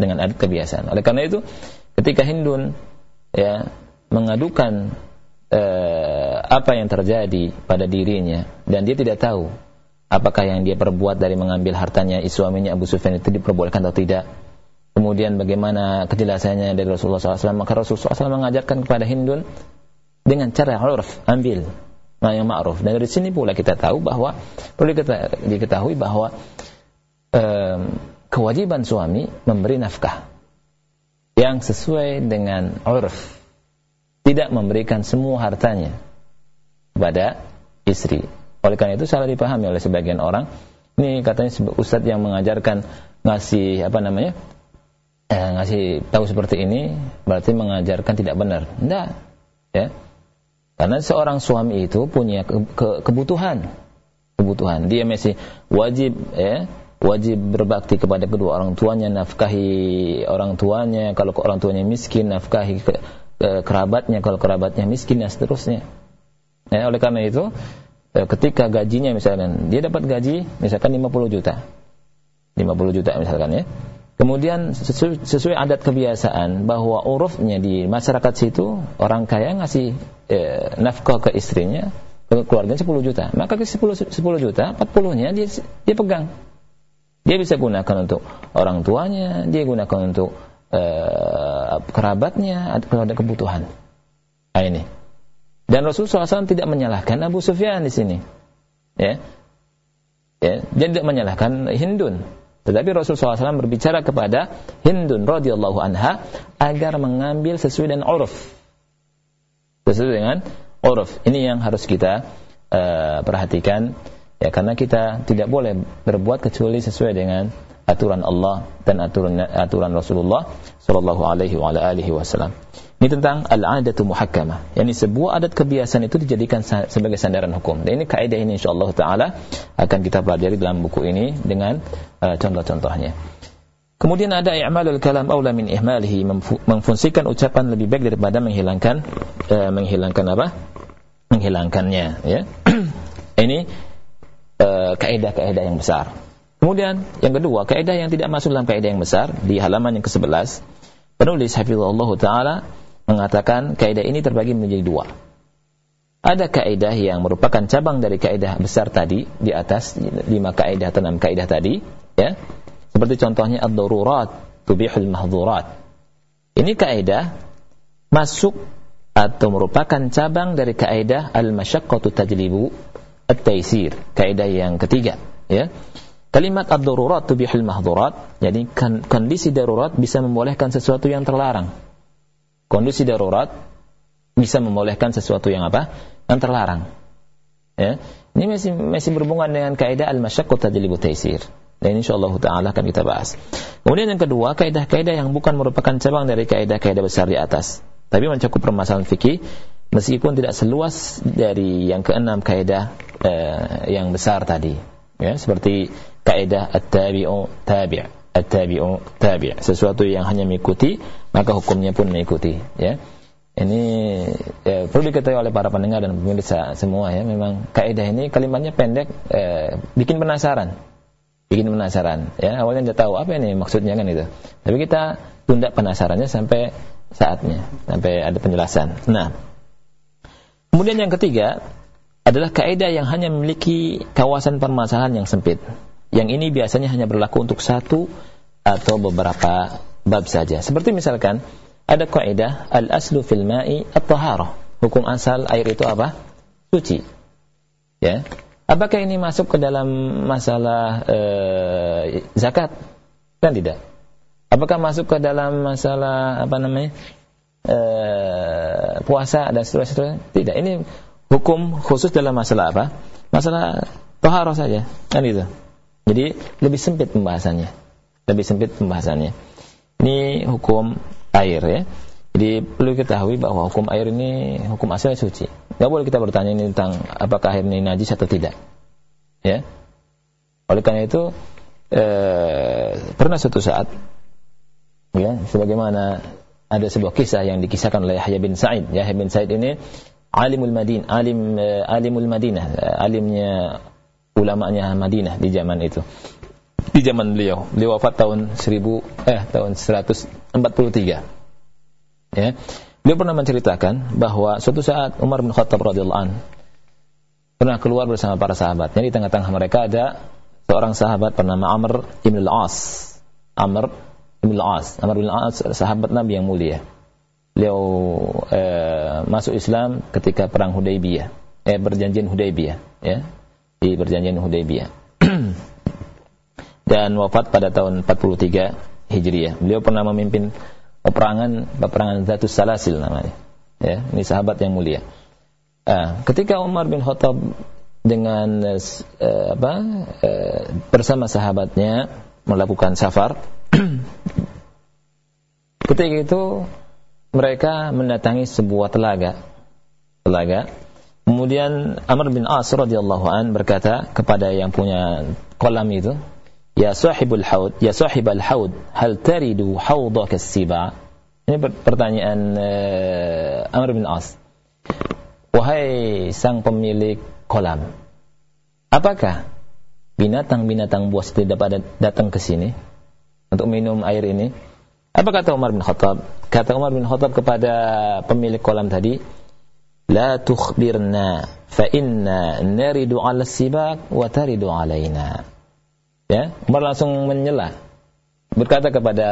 dengan adat kebiasaan. Oleh karena itu, ketika Hindun ya mengadukan eh, apa yang terjadi pada dirinya dan dia tidak tahu apakah yang dia perbuat dari mengambil hartanya suaminya Abu Sufyan itu diperbolehkan atau tidak. Kemudian bagaimana kejelasannya dari Rasulullah SAW maka Rasulullah SAW mengajarkan kepada Hindun dengan cara urf ambil nah yang ma'ruf dan dari sini pula kita tahu bahwa perlu kita diketahui bahwa um, kewajiban suami memberi nafkah yang sesuai dengan urf tidak memberikan semua hartanya kepada istri. Oleh karena itu salah dipahami oleh sebagian orang. Ini katanya ustadz yang mengajarkan ngasih apa namanya? Eh, ngasih tahu seperti ini berarti mengajarkan tidak benar. Tidak. Ya. Karena seorang suami itu punya ke, ke, kebutuhan. Kebutuhan. Dia masih wajib ya, wajib berbakti kepada kedua orang tuanya, nafkahi orang tuanya, kalau orang tuanya miskin, nafkahi ke, ke, kerabatnya, kalau kerabatnya miskin dan seterusnya. Ya, oleh karena itu, ketika gajinya misalkan dia dapat gaji misalkan 50 juta. 50 juta misalkan ya. Kemudian sesuai, sesuai adat kebiasaan bahwa urufnya di masyarakat situ orang kaya ngasih eh, nafkah ke istrinya ke keluarganya 10 juta. Maka ke 10, 10 juta 40 nya dia, dia pegang. Dia bisa gunakan untuk orang tuanya dia gunakan untuk eh, kerabatnya kalau ada kebutuhan. Nah, ini dan Rasulullah SAW tidak menyalahkan Abu Sufyan di sini. Ya. Ya, dia tidak menyalahkan Hindun. Tetapi Rasulullah SAW berbicara kepada Hindun radhiyallahu anha agar mengambil sesuai dengan uruf. Sesuai dengan uruf. Ini yang harus kita uh, perhatikan ya karena kita tidak boleh berbuat kecuali sesuai dengan aturan Allah dan aturan aturan Rasulullah sallallahu alaihi wa alihi wasallam. Ini tentang al-adatu muhakkamah. Yani sebuah adat kebiasaan itu dijadikan sebagai sandaran hukum. Dan ini kaidah ini insyaallah taala akan kita pelajari dalam buku ini dengan uh, contoh-contohnya. Kemudian ada i'malul kalam aula min ihmalihi memfungsikan ucapan lebih baik daripada menghilangkan uh, menghilangkan apa? menghilangkannya ya. <clears throat> ini uh, kaidah-kaidah yang besar. Kemudian yang kedua, kaidah yang tidak masuk dalam kaidah yang besar di halaman yang ke-11 penulis hafizallahu taala mengatakan kaidah ini terbagi menjadi dua. Ada kaidah yang merupakan cabang dari kaidah besar tadi di atas lima kaidah atau enam kaidah tadi, ya. Seperti contohnya ad-darurat tubihul mahdhurat. Ini kaidah masuk atau merupakan cabang dari kaidah al-masyaqqatu tajlibu at-taisir, kaidah yang ketiga, ya. Kalimat ad-darurat tubihul mahdhurat, jadi kondisi darurat bisa membolehkan sesuatu yang terlarang kondisi darurat bisa membolehkan sesuatu yang apa? Yang terlarang. Ya. Ini masih masih berhubungan dengan kaidah al-masyaqqah tajlibu taisir. Dan insyaallah taala akan kita bahas. Kemudian yang kedua, kaidah-kaidah yang bukan merupakan cabang dari kaidah-kaidah besar di atas, tapi mencakup permasalahan fikih meskipun tidak seluas dari yang keenam kaidah eh, yang besar tadi. Ya, seperti kaidah at-tabi'u tabi', at-tabi'u tabi', sesuatu yang hanya mengikuti maka hukumnya pun mengikuti ya. Ini ya, perlu diketahui oleh para pendengar dan pemirsa semua ya. Memang kaidah ini kalimatnya pendek eh, bikin penasaran. Bikin penasaran ya. Awalnya tidak tahu apa ini maksudnya kan itu. Tapi kita tunda penasarannya sampai saatnya sampai ada penjelasan. Nah kemudian yang ketiga adalah kaidah yang hanya memiliki kawasan permasalahan yang sempit yang ini biasanya hanya berlaku untuk satu atau beberapa bab saja. Seperti misalkan ada kaidah al-aslu fil ma'i at-taharah. Hukum asal air itu apa? Suci. Ya. Apakah ini masuk ke dalam masalah uh, zakat? Kan tidak. Apakah masuk ke dalam masalah apa namanya? Uh, puasa dan seterusnya? Tidak. Ini hukum khusus dalam masalah apa? Masalah taharah saja. Kan itu. Jadi lebih sempit pembahasannya. Lebih sempit pembahasannya. Ini hukum air ya. Jadi perlu ketahui bahwa hukum air ini hukum asalnya suci. Gak boleh kita bertanya ini tentang apakah air ini najis atau tidak. Ya. Oleh karena itu eh, pernah suatu saat ya sebagaimana ada sebuah kisah yang dikisahkan oleh Yahya bin Sa'id. Yahya bin Sa'id ini alimul Madin, alim eh, alimul Madinah, eh, alimnya ulamanya Madinah di zaman itu di zaman beliau. Beliau wafat tahun 1000 eh tahun 143. Ya. Beliau pernah menceritakan bahwa suatu saat Umar bin Khattab radhiyallahu an pernah keluar bersama para sahabatnya di tengah-tengah mereka ada seorang sahabat bernama Amr bin al-As. Amr bin al-As. Amr bin al-As sahabat Nabi yang mulia. Beliau eh, masuk Islam ketika perang Hudaybiyah, eh perjanjian Hudaybiyah, ya. Di perjanjian Hudaybiyah. <clears throat> dan wafat pada tahun 43 Hijriah. Beliau pernah memimpin peperangan peperangan Zatus Salasil namanya. Ya, ini sahabat yang mulia. Uh, ketika Umar bin Khattab dengan uh, apa uh, bersama sahabatnya melakukan safar, <clears throat> ketika itu mereka mendatangi sebuah telaga. Telaga. Kemudian Amr bin As radhiyallahu an berkata kepada yang punya kolam itu, "Ya sahibul haud, ya sahibal haud, hal taridu haudaka siba?" Ini pertanyaan uh, Amr bin As. Wahai sang pemilik kolam, apakah binatang-binatang buas itu dapat datang ke sini untuk minum air ini? Apa kata Umar bin Khattab? Kata Umar bin Khattab kepada pemilik kolam tadi, "La tukhbirna fa inna naridu 'ala sibak wa taridu 'alaina." Ya, Umar langsung menyela. Berkata kepada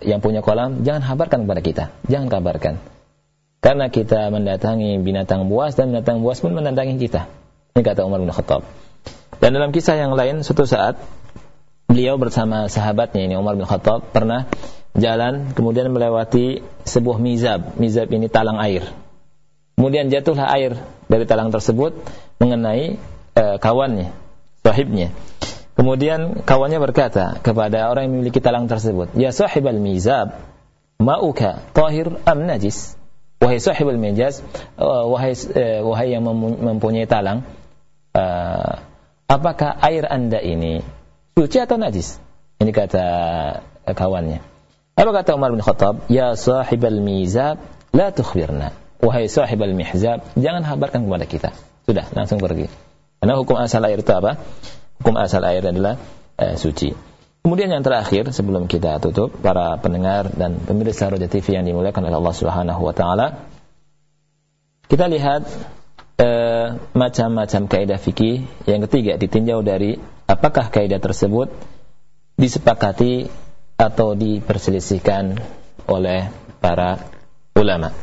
yang punya kolam, "Jangan kabarkan kepada kita, jangan kabarkan." Karena kita mendatangi binatang buas dan binatang buas pun mendatangi kita. Ini kata Umar bin Khattab. Dan dalam kisah yang lain, suatu saat beliau bersama sahabatnya ini Umar bin Khattab pernah jalan kemudian melewati sebuah mizab. Mizab ini talang air. Kemudian jatuhlah air dari talang tersebut mengenai uh, kawannya, sahibnya. Kemudian kawannya berkata kepada orang yang memiliki talang tersebut, "Ya sahibal mizab, ma'uka tahir am najis?" wahai sahibul majaz uh, wahai uh, wahai yang mempunyai talang uh, apakah air anda ini suci atau najis ini kata kawannya apa kata Umar bin Khattab ya sahibal mizab la tukhbirna wahai sahibal mihzab jangan habarkan kepada kita sudah langsung pergi karena hukum asal air itu apa hukum asal air adalah uh, suci Kemudian yang terakhir sebelum kita tutup para pendengar dan pemirsa Roja TV yang dimuliakan oleh Allah Subhanahu wa taala. Kita lihat eh, macam-macam kaidah fikih yang ketiga ditinjau dari apakah kaidah tersebut disepakati atau diperselisihkan oleh para ulama.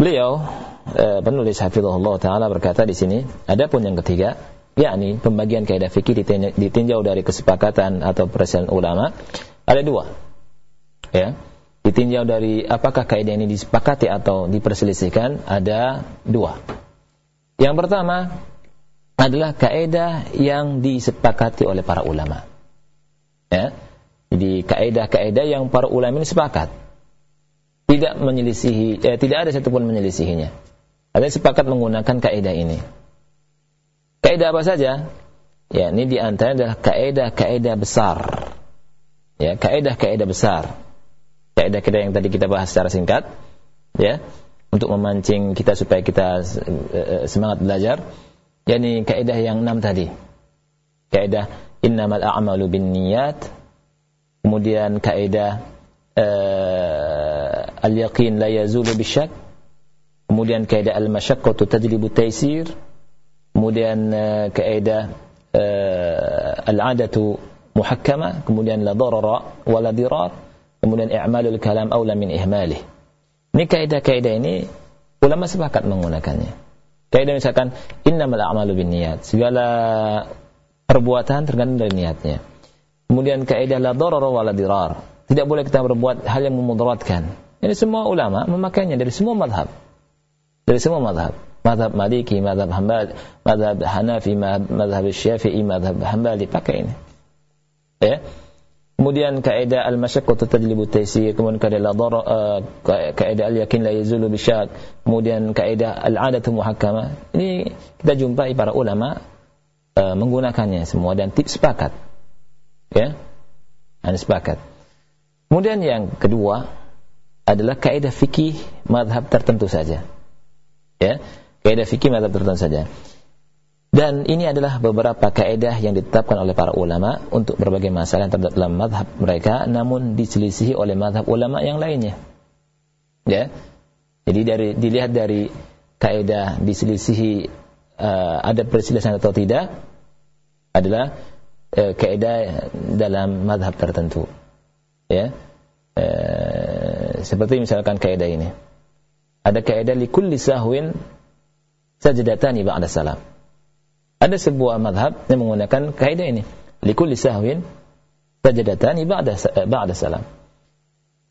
Beliau eh, penulis Hafizahullah taala berkata di sini, adapun yang ketiga yakni pembagian kaidah fikih ditinjau dari kesepakatan atau perselisihan ulama ada dua ya. Ditinjau dari apakah kaidah ini disepakati atau diperselisihkan ada dua. Yang pertama adalah kaidah yang disepakati oleh para ulama ya. Jadi kaidah-kaidah yang para ulama ini sepakat tidak menyelisihi eh, tidak ada satupun menyelisihinya ada sepakat menggunakan kaidah ini Kaidah apa saja? Ya, ini di antara adalah kaidah-kaidah besar. Ya, kaidah-kaidah besar. Kaidah-kaidah yang tadi kita bahas secara singkat, ya, untuk memancing kita supaya kita uh, semangat belajar. Yani kaidah yang enam tadi. Kaidah innamal a'malu binniyat. Kemudian kaidah uh, al-yaqin la yazulu bisyak. Kemudian kaidah al-masyaqqatu tajlibu taysir kemudian uh, kaidah uh, al-adatu muhakkama kemudian la darara wa la dirar kemudian i'malul kalam aula min ihmalih ini kaidah-kaidah ini ulama sepakat menggunakannya kaidah misalkan innamal a'malu binniyat segala perbuatan tergantung dari niatnya kemudian kaidah la darara wa la dirar tidak boleh kita berbuat hal yang memudaratkan ini semua ulama memakainya dari semua madhab dari semua madhab madhab Maliki, madhab Hambali, madhab Hanafi, madhab Syafi'i, madhab Hambali pakai ini. Ya. Kemudian kaidah al-masyaqqatu tajlibu taysir, kemudian kaidah al uh, kaidah al-yakin la yazulu bisyak, kemudian kaidah al-adatu muhakkama. Ini kita jumpai para ulama uh, menggunakannya semua dan tips sepakat. Ya. Anda sepakat. Kemudian yang kedua adalah kaidah fikih madhab tertentu saja. Ya kaidah fikih mazhab tertentu saja. Dan ini adalah beberapa kaidah yang ditetapkan oleh para ulama untuk berbagai masalah yang terdapat dalam mazhab mereka namun diselisihi oleh mazhab ulama yang lainnya. Ya. Jadi dari dilihat dari kaidah diselisihi uh, ada perselisihan atau tidak adalah uh, kaidah dalam mazhab tertentu. Ya. Uh, seperti misalkan kaidah ini. Ada kaidah likulli sahwin sajadatani ba'da salam. Ada sebuah madhab yang menggunakan kaidah ini. Likulli sahwin sajadatani ba'da ba'da salam.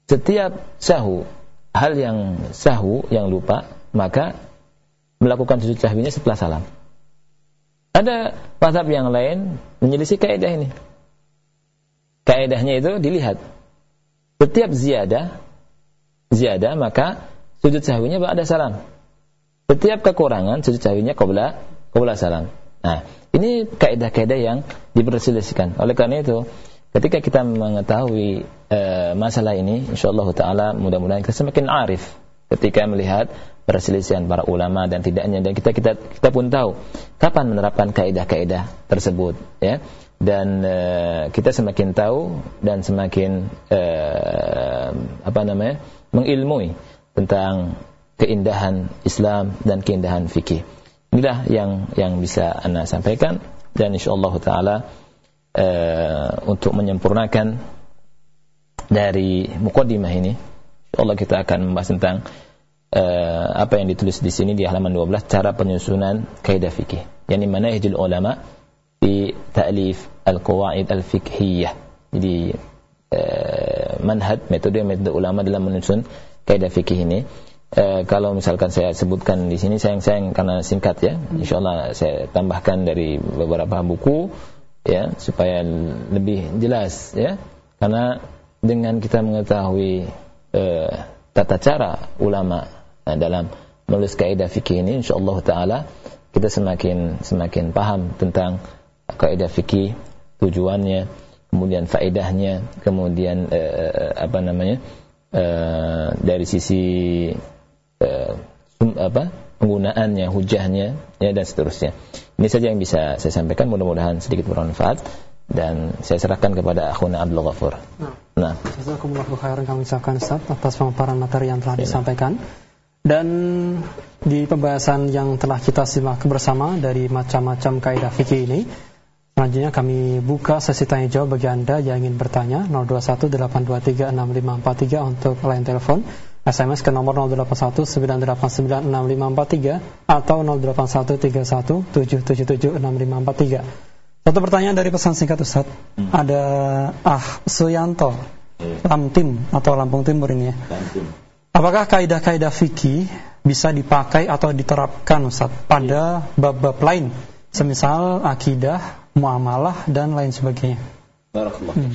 Setiap sahu hal yang sahwu yang lupa maka melakukan sujud sahwinya setelah salam ada mazhab yang lain menyelisih kaidah ini kaidahnya itu dilihat setiap ziyadah ziyadah maka sujud sahwinya ada salam. Setiap kekurangan sujud sahwinya qabla qabla salam. Nah ini kaidah-kaidah yang diperselisihkan. Oleh karena itu ketika kita mengetahui uh, masalah ini insyaallah taala mudah-mudahan kita semakin arif ketika melihat perselisihan para ulama dan tidaknya. Dan kita kita kita pun tahu kapan menerapkan kaidah-kaidah tersebut ya. Dan uh, kita semakin tahu dan semakin uh, apa namanya mengilmui tentang keindahan Islam dan keindahan fikih. Inilah yang yang bisa anda sampaikan dan insyaallah taala uh, untuk menyempurnakan dari mukaddimah ini insyaallah kita akan membahas tentang uh, apa yang ditulis di sini di halaman 12 cara penyusunan kaidah fikih yakni manhajul ulama di ta'lif al-qawaid al-fiqhiyah jadi uh, manhaj metode metode ulama dalam menyusun kaidah fikih ini. Uh, kalau misalkan saya sebutkan di sini sayang-sayang karena singkat ya. Insyaallah saya tambahkan dari beberapa buku ya supaya lebih jelas ya. Karena dengan kita mengetahui uh, tata cara ulama uh, dalam menulis kaidah fikih ini insyaallah taala kita semakin semakin paham tentang kaidah fikih tujuannya kemudian faedahnya kemudian uh, apa namanya uh, dari sisi uh, apa penggunaannya hujahnya ya dan seterusnya ini saja yang bisa saya sampaikan mudah-mudahan sedikit bermanfaat dan saya serahkan kepada akhuna Abdul Ghafur. Nah, nah. Jazakumullahu khairan kami ucapkan Ustaz atas pemaparan materi yang telah ya. disampaikan. Dan di pembahasan yang telah kita simak bersama dari macam-macam kaidah fikih ini, selanjutnya kami buka sesi tanya jawab bagi Anda yang ingin bertanya 0218236543 untuk line telepon, SMS ke nomor 0819896543 atau 081317776543. Satu pertanyaan dari pesan singkat Ustaz. Hmm. Ada Ah Suyanto, hmm. Lamtim atau Lampung Timur ini ya. Apakah kaidah-kaidah fikih bisa dipakai atau diterapkan Ustaz pada bab-bab lain, semisal akidah, muamalah dan lain sebagainya? Barakallah. Hmm.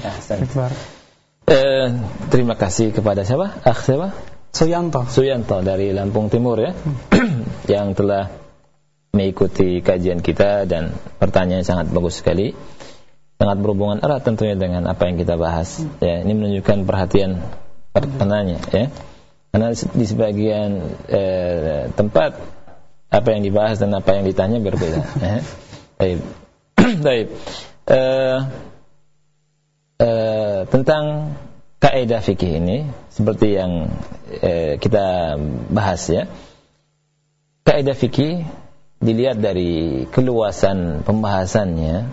Eh, terima kasih kepada siapa? Ah siapa? Suyanto. Suyanto dari Lampung Timur ya. Hmm. <clears throat> yang telah mengikuti kajian kita dan pertanyaan sangat bagus sekali sangat berhubungan erat tentunya dengan apa yang kita bahas ya ini menunjukkan perhatian penanya ya karena di sebagian eh, tempat apa yang dibahas dan apa yang ditanya berbeda ya. <laughs> baik <clears throat> baik. Eh, eh, tentang kaidah fikih ini seperti yang eh, kita bahas ya. Kaidah fikih dilihat dari keluasan pembahasannya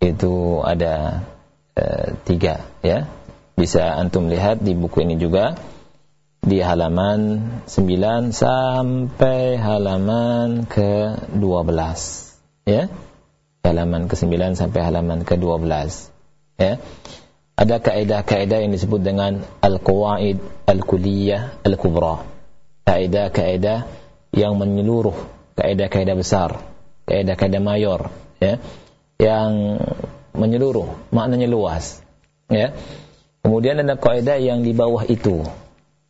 itu ada tiga ya. Bisa antum lihat di buku ini juga di halaman 9 sampai halaman ke-12 ya halaman ke-9 sampai halaman ke-12 ya ada kaidah-kaidah yang disebut dengan al-qawaid al-kulliyah al-kubra kaidah-kaidah yang menyeluruh kaidah-kaidah besar, kaidah-kaidah mayor, ya, yang menyeluruh, maknanya luas, ya. Kemudian ada kaidah yang di bawah itu,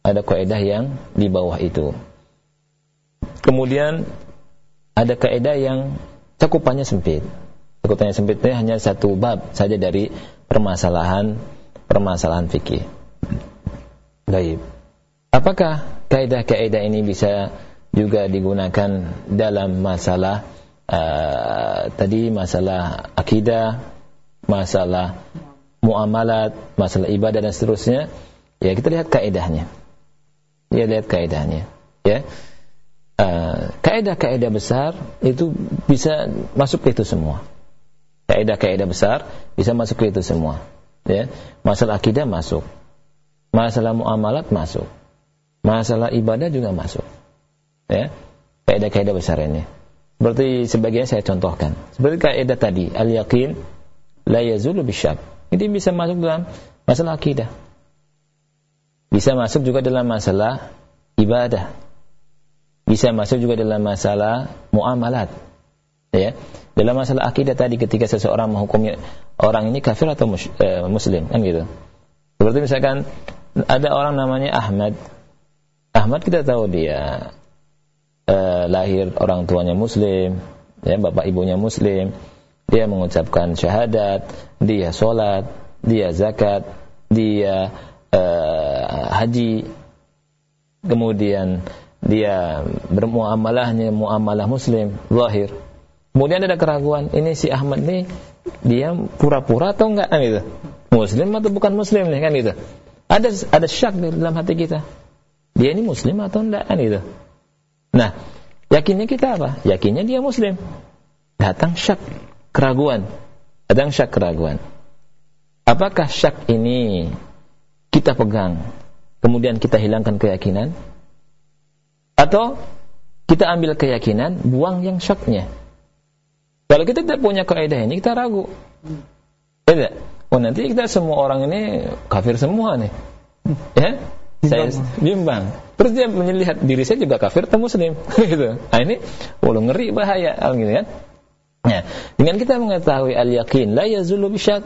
ada kaidah yang di bawah itu. Kemudian ada kaidah yang cakupannya sempit. Cakupannya sempitnya hanya satu bab saja dari permasalahan permasalahan fikih. Baik. Apakah kaidah-kaidah ini bisa juga digunakan dalam masalah uh, tadi masalah akidah, masalah muamalat, masalah ibadah dan seterusnya. Ya kita lihat kaidahnya. Ya lihat kaidahnya. Ya. Uh, kaidah-kaidah besar itu bisa masuk ke itu semua. Kaidah-kaidah besar bisa masuk ke itu semua. Ya. Masalah akidah masuk. Masalah muamalat masuk. Masalah ibadah juga masuk ya kaidah-kaidah besar ini seperti sebagian saya contohkan seperti kaidah tadi al yakin la yazulu bisyak ini bisa masuk dalam masalah akidah bisa masuk juga dalam masalah ibadah. Bisa masuk juga dalam masalah muamalat. Ya. Dalam masalah akidah tadi ketika seseorang menghukumi orang ini kafir atau mus, eh, muslim kan gitu. Seperti misalkan ada orang namanya Ahmad. Ahmad kita tahu dia eh, lahir orang tuanya muslim, ya bapak ibunya muslim, dia mengucapkan syahadat, dia sholat, dia zakat, dia uh, haji, kemudian dia bermuamalahnya muamalah muslim zahir. Kemudian ada keraguan, ini si Ahmad ini dia pura-pura atau enggak kan gitu. Muslim atau bukan muslim nih kan gitu. Ada ada syak di dalam hati kita. Dia ini muslim atau enggak kan gitu. Nah, yakinnya kita apa? Yakinnya dia muslim. Datang syak, keraguan. Datang syak keraguan. Apakah syak ini kita pegang, kemudian kita hilangkan keyakinan? Atau kita ambil keyakinan, buang yang syaknya? Kalau kita tidak punya kaidah ini, kita ragu. Tidak. Oh nanti kita semua orang ini kafir semua nih. Ya? Saya bimbang. Terus dia melihat diri saya juga kafir atau muslim. <laughs> gitu. Nah ini, walau ngeri bahaya. Gitu kan? Ya. Dengan kita mengetahui al-yakin, la yazulu bisyak.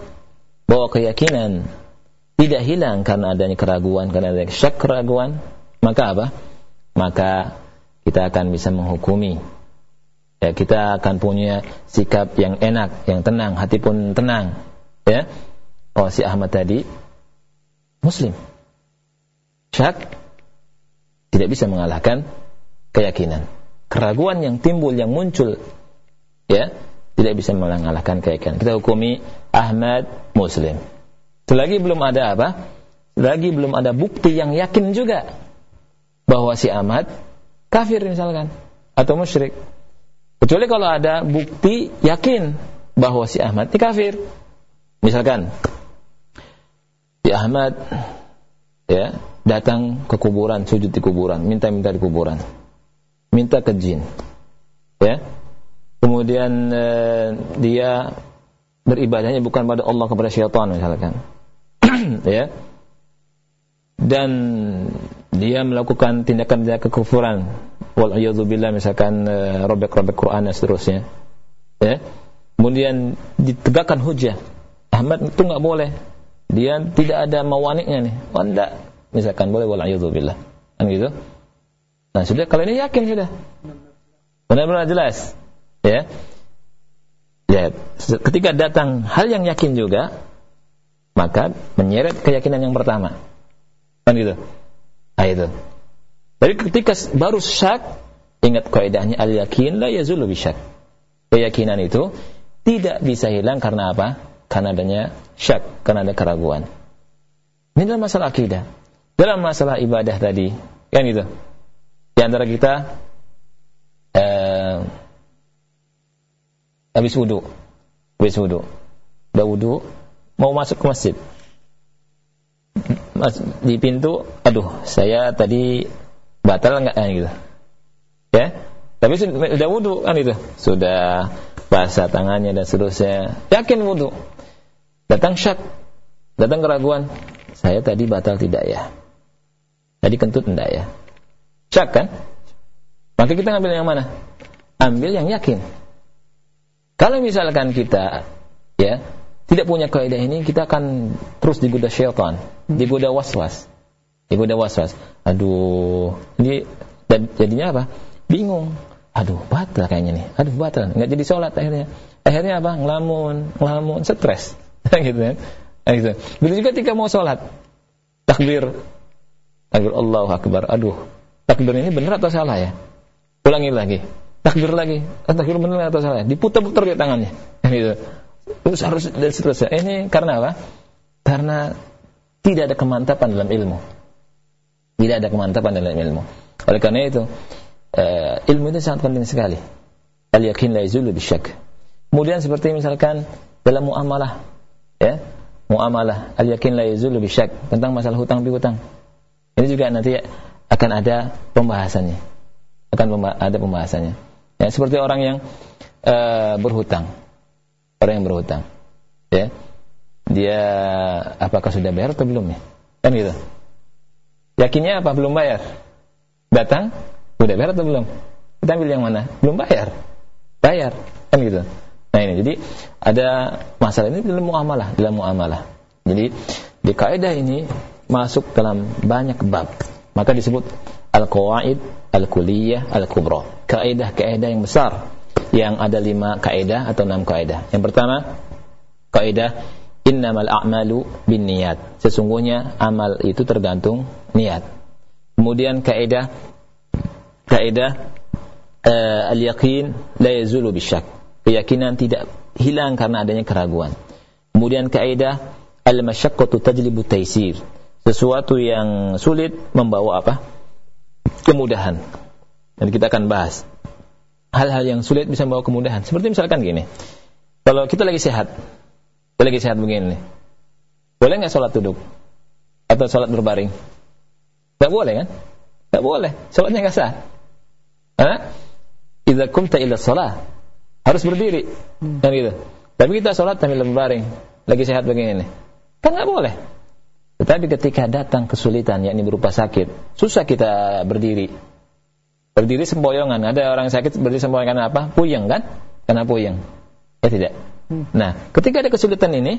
Bahwa keyakinan tidak hilang karena adanya keraguan, karena adanya syak keraguan. Maka apa? Maka kita akan bisa menghukumi ya, kita akan punya sikap yang enak, yang tenang, hati pun tenang. Ya, oh si Ahmad tadi Muslim, syak tidak bisa mengalahkan keyakinan. Keraguan yang timbul, yang muncul, ya tidak bisa mengalahkan keyakinan. Kita hukumi Ahmad Muslim. Selagi belum ada apa? Selagi belum ada bukti yang yakin juga bahwa si Ahmad kafir misalkan atau musyrik Kecuali kalau ada bukti yakin bahwa si Ahmad ini kafir. Misalkan si Ahmad ya datang ke kuburan, sujud di kuburan, minta-minta di kuburan. Minta ke jin. Ya. Kemudian eh, dia beribadahnya bukan pada Allah kepada syaitan misalkan. <clears throat> ya. Dan dia melakukan tindakan-tindakan kekufuran. Wal billah misalkan uh, robek-robek Quran dan seterusnya. Ya. Kemudian ditegakkan hujah. Ahmad itu nggak boleh. Dia tidak ada mawaniknya nih. Oh misalkan boleh wal billah. Kan gitu? Nah sudah. Kalau ini yakin sudah. Benar-benar jelas. Ya. Ya ketika datang hal yang yakin juga maka menyeret keyakinan yang pertama kan gitu nah itu tapi ketika baru syak, ingat kaidahnya al-yakin la yazulu bisyak. Keyakinan itu tidak bisa hilang karena apa? Karena adanya syak, karena ada keraguan. Ini dalam masalah akidah. Dalam masalah ibadah tadi, kan itu. Di antara kita eh, habis wudhu, habis wudhu, udah wudhu, mau masuk ke masjid, Mas, di pintu, aduh, saya tadi batal enggak kan gitu. Ya tapi sudah wudhu kan itu. Sudah basah tangannya dan seterusnya. Yakin wudhu datang syak datang keraguan. Saya tadi batal tidak ya? Tadi kentut enggak ya? Syak kan? Maka kita ngambil yang mana? Ambil yang yakin. Kalau misalkan kita ya tidak punya kaidah ini kita akan terus digoda syaitan digoda was-was udah was-was. Aduh, ini jadinya apa? Bingung. Aduh, batal kayaknya nih. Aduh, batal. Nggak jadi sholat akhirnya. Akhirnya apa? Ngelamun, ngelamun, stres. <laughs> gitu kan. Gitu. Begitu juga ketika mau sholat. Takbir. Takbir Allahu Akbar. Aduh, takbir ini benar atau salah ya? Ulangi lagi. Takbir lagi. Takbir benar atau salah? Diputar-putar dia tangannya. Gitu. Terus harus dan seterusnya. Ini karena apa? Karena tidak ada kemantapan dalam ilmu. Tidak ada kemantapan dalam ilmu. Oleh karena itu, uh, ilmu itu sangat penting sekali. Al-yakin la yazulu bisyak. Kemudian seperti misalkan dalam muamalah, ya, muamalah al-yakin la yazulu bisyak tentang masalah hutang piutang. Ini juga nanti akan ada pembahasannya. Akan ada pembahasannya. Ya, seperti orang yang uh, berhutang. Orang yang berhutang. Ya. Dia apakah sudah bayar atau belum ya? Kan gitu Yakinnya apa? Belum bayar. Datang, udah bayar atau belum? Kita ambil yang mana? Belum bayar. Bayar. Kan gitu. Nah ini, jadi ada masalah ini dalam muamalah, dalam muamalah. Jadi di kaidah ini masuk dalam banyak bab. Maka disebut al-qawaid al-kulliyah al-kubra. Kaidah-kaidah yang besar yang ada lima kaidah atau enam kaidah. Yang pertama, kaidah innamal a'malu bin niat. Sesungguhnya amal itu tergantung niat. Kemudian kaidah kaidah uh, al-yaqin la yazulu bisyak. Keyakinan tidak hilang karena adanya keraguan. Kemudian kaidah al-masyaqqatu tajlibu taysir. Sesuatu yang sulit membawa apa? Kemudahan. Dan kita akan bahas hal-hal yang sulit bisa membawa kemudahan. Seperti misalkan gini. Kalau kita lagi sehat, kita lagi sehat begini nih. Boleh nggak sholat duduk? Atau sholat berbaring? Nggak boleh kan? Nggak boleh. Sholatnya nggak sah. Hah? Idza kumta ila sholat harus berdiri. Hmm. Kan gitu. Tapi kita sholat sambil berbaring. Lagi sehat begini nih. Kan nggak boleh. Tetapi ketika datang kesulitan, yakni berupa sakit, susah kita berdiri. Berdiri semboyongan. Ada orang sakit berdiri semboyongan karena apa? Puyeng kan? Karena puyeng. Ya tidak. Hmm. Nah, ketika ada kesulitan ini,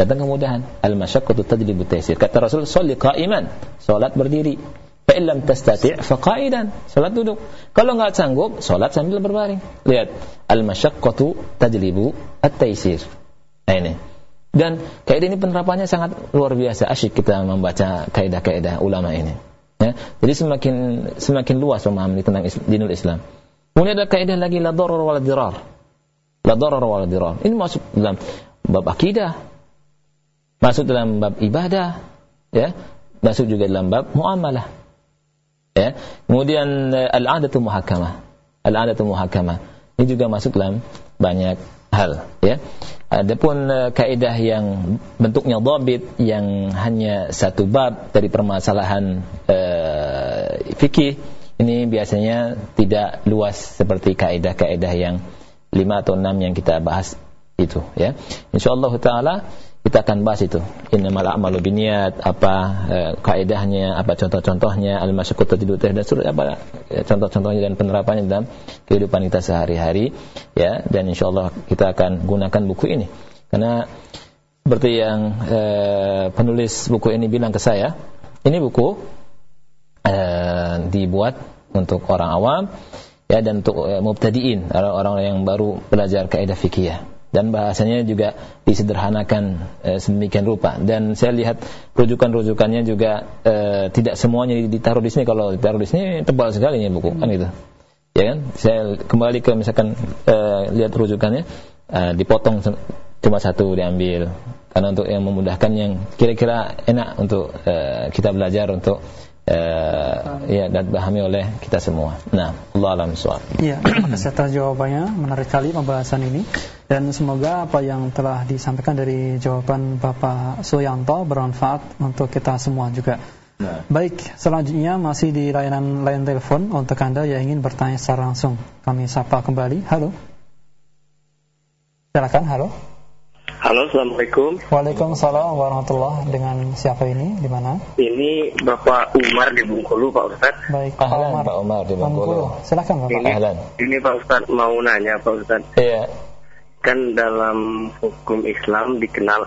datang kemudahan. Al-masyaqqatu tajlibu taysir. Kata Rasul, "Shalli qa'iman." Salat berdiri. Fa illam tastati' fa qa'idan. Salat duduk. Kalau enggak sanggup, salat sambil berbaring. Lihat, al-masyaqqatu tajlibu at-taysir. Nah ini. Dan kaidah ini penerapannya sangat luar biasa. Asyik kita membaca kaidah-kaidah ulama ini. Ya. Jadi semakin semakin luas memahami tentang dinul Islam. Kemudian ada kaidah lagi la darar wal dirar. La darar wal dirar. Ini masuk dalam bab akidah. Masuk dalam bab ibadah, ya. Masuk juga dalam bab muamalah. Ya. Kemudian eh, al-'adatu muhakamah. Al-'adatu muhakamah. Ini juga masuk dalam banyak hal, ya. Adapun uh, kaidah yang bentuknya dhabit yang hanya satu bab dari permasalahan uh, fikih ini biasanya tidak luas seperti kaidah-kaidah yang lima atau enam yang kita bahas itu ya. Insyaallah taala kita akan bahas itu. Innamal a'malu binniyat, apa eh, kaidahnya, apa contoh-contohnya, al-masyaqqatu tidur dan surat apa ya, contoh-contohnya dan penerapannya dalam kehidupan kita sehari-hari ya dan insyaallah kita akan gunakan buku ini. Karena seperti yang eh, penulis buku ini bilang ke saya, ini buku eh, dibuat untuk orang awam ya dan untuk eh, mubtadiin, orang-orang yang baru belajar kaidah fikih dan bahasanya juga disederhanakan e, sedemikian rupa. Dan saya lihat rujukan-rujukannya juga e, tidak semuanya ditaruh di sini. Kalau ditaruh di sini tebal sekali ya buku kan gitu. Ya kan? Saya kembali ke misalkan e, lihat rujukannya e, dipotong cuma satu diambil. Karena untuk yang memudahkan yang kira-kira enak untuk e, kita belajar untuk uh, ya dan dipahami oleh kita semua. Nah, Allah alam soal. Iya, terima kasih atas jawabannya. Menarik sekali pembahasan ini dan semoga apa yang telah disampaikan dari jawaban Bapak Suyanto bermanfaat untuk kita semua juga. Nah. Baik, selanjutnya masih di layanan layan telepon untuk Anda yang ingin bertanya secara langsung. Kami sapa kembali. Halo. Silakan, halo. Halo, Assalamualaikum. Waalaikumsalam warahmatullah. Dengan siapa ini? Di mana? Ini Bapak Umar di Bengkulu, Pak Ustaz. Baik, Pak Ahlan, Umar. Pak Umar di Bengkulu. Silakan, Bapak. Ini, Ahlan. ini Pak Ustaz mau nanya, Pak Ustaz. Iya. Kan dalam hukum Islam dikenal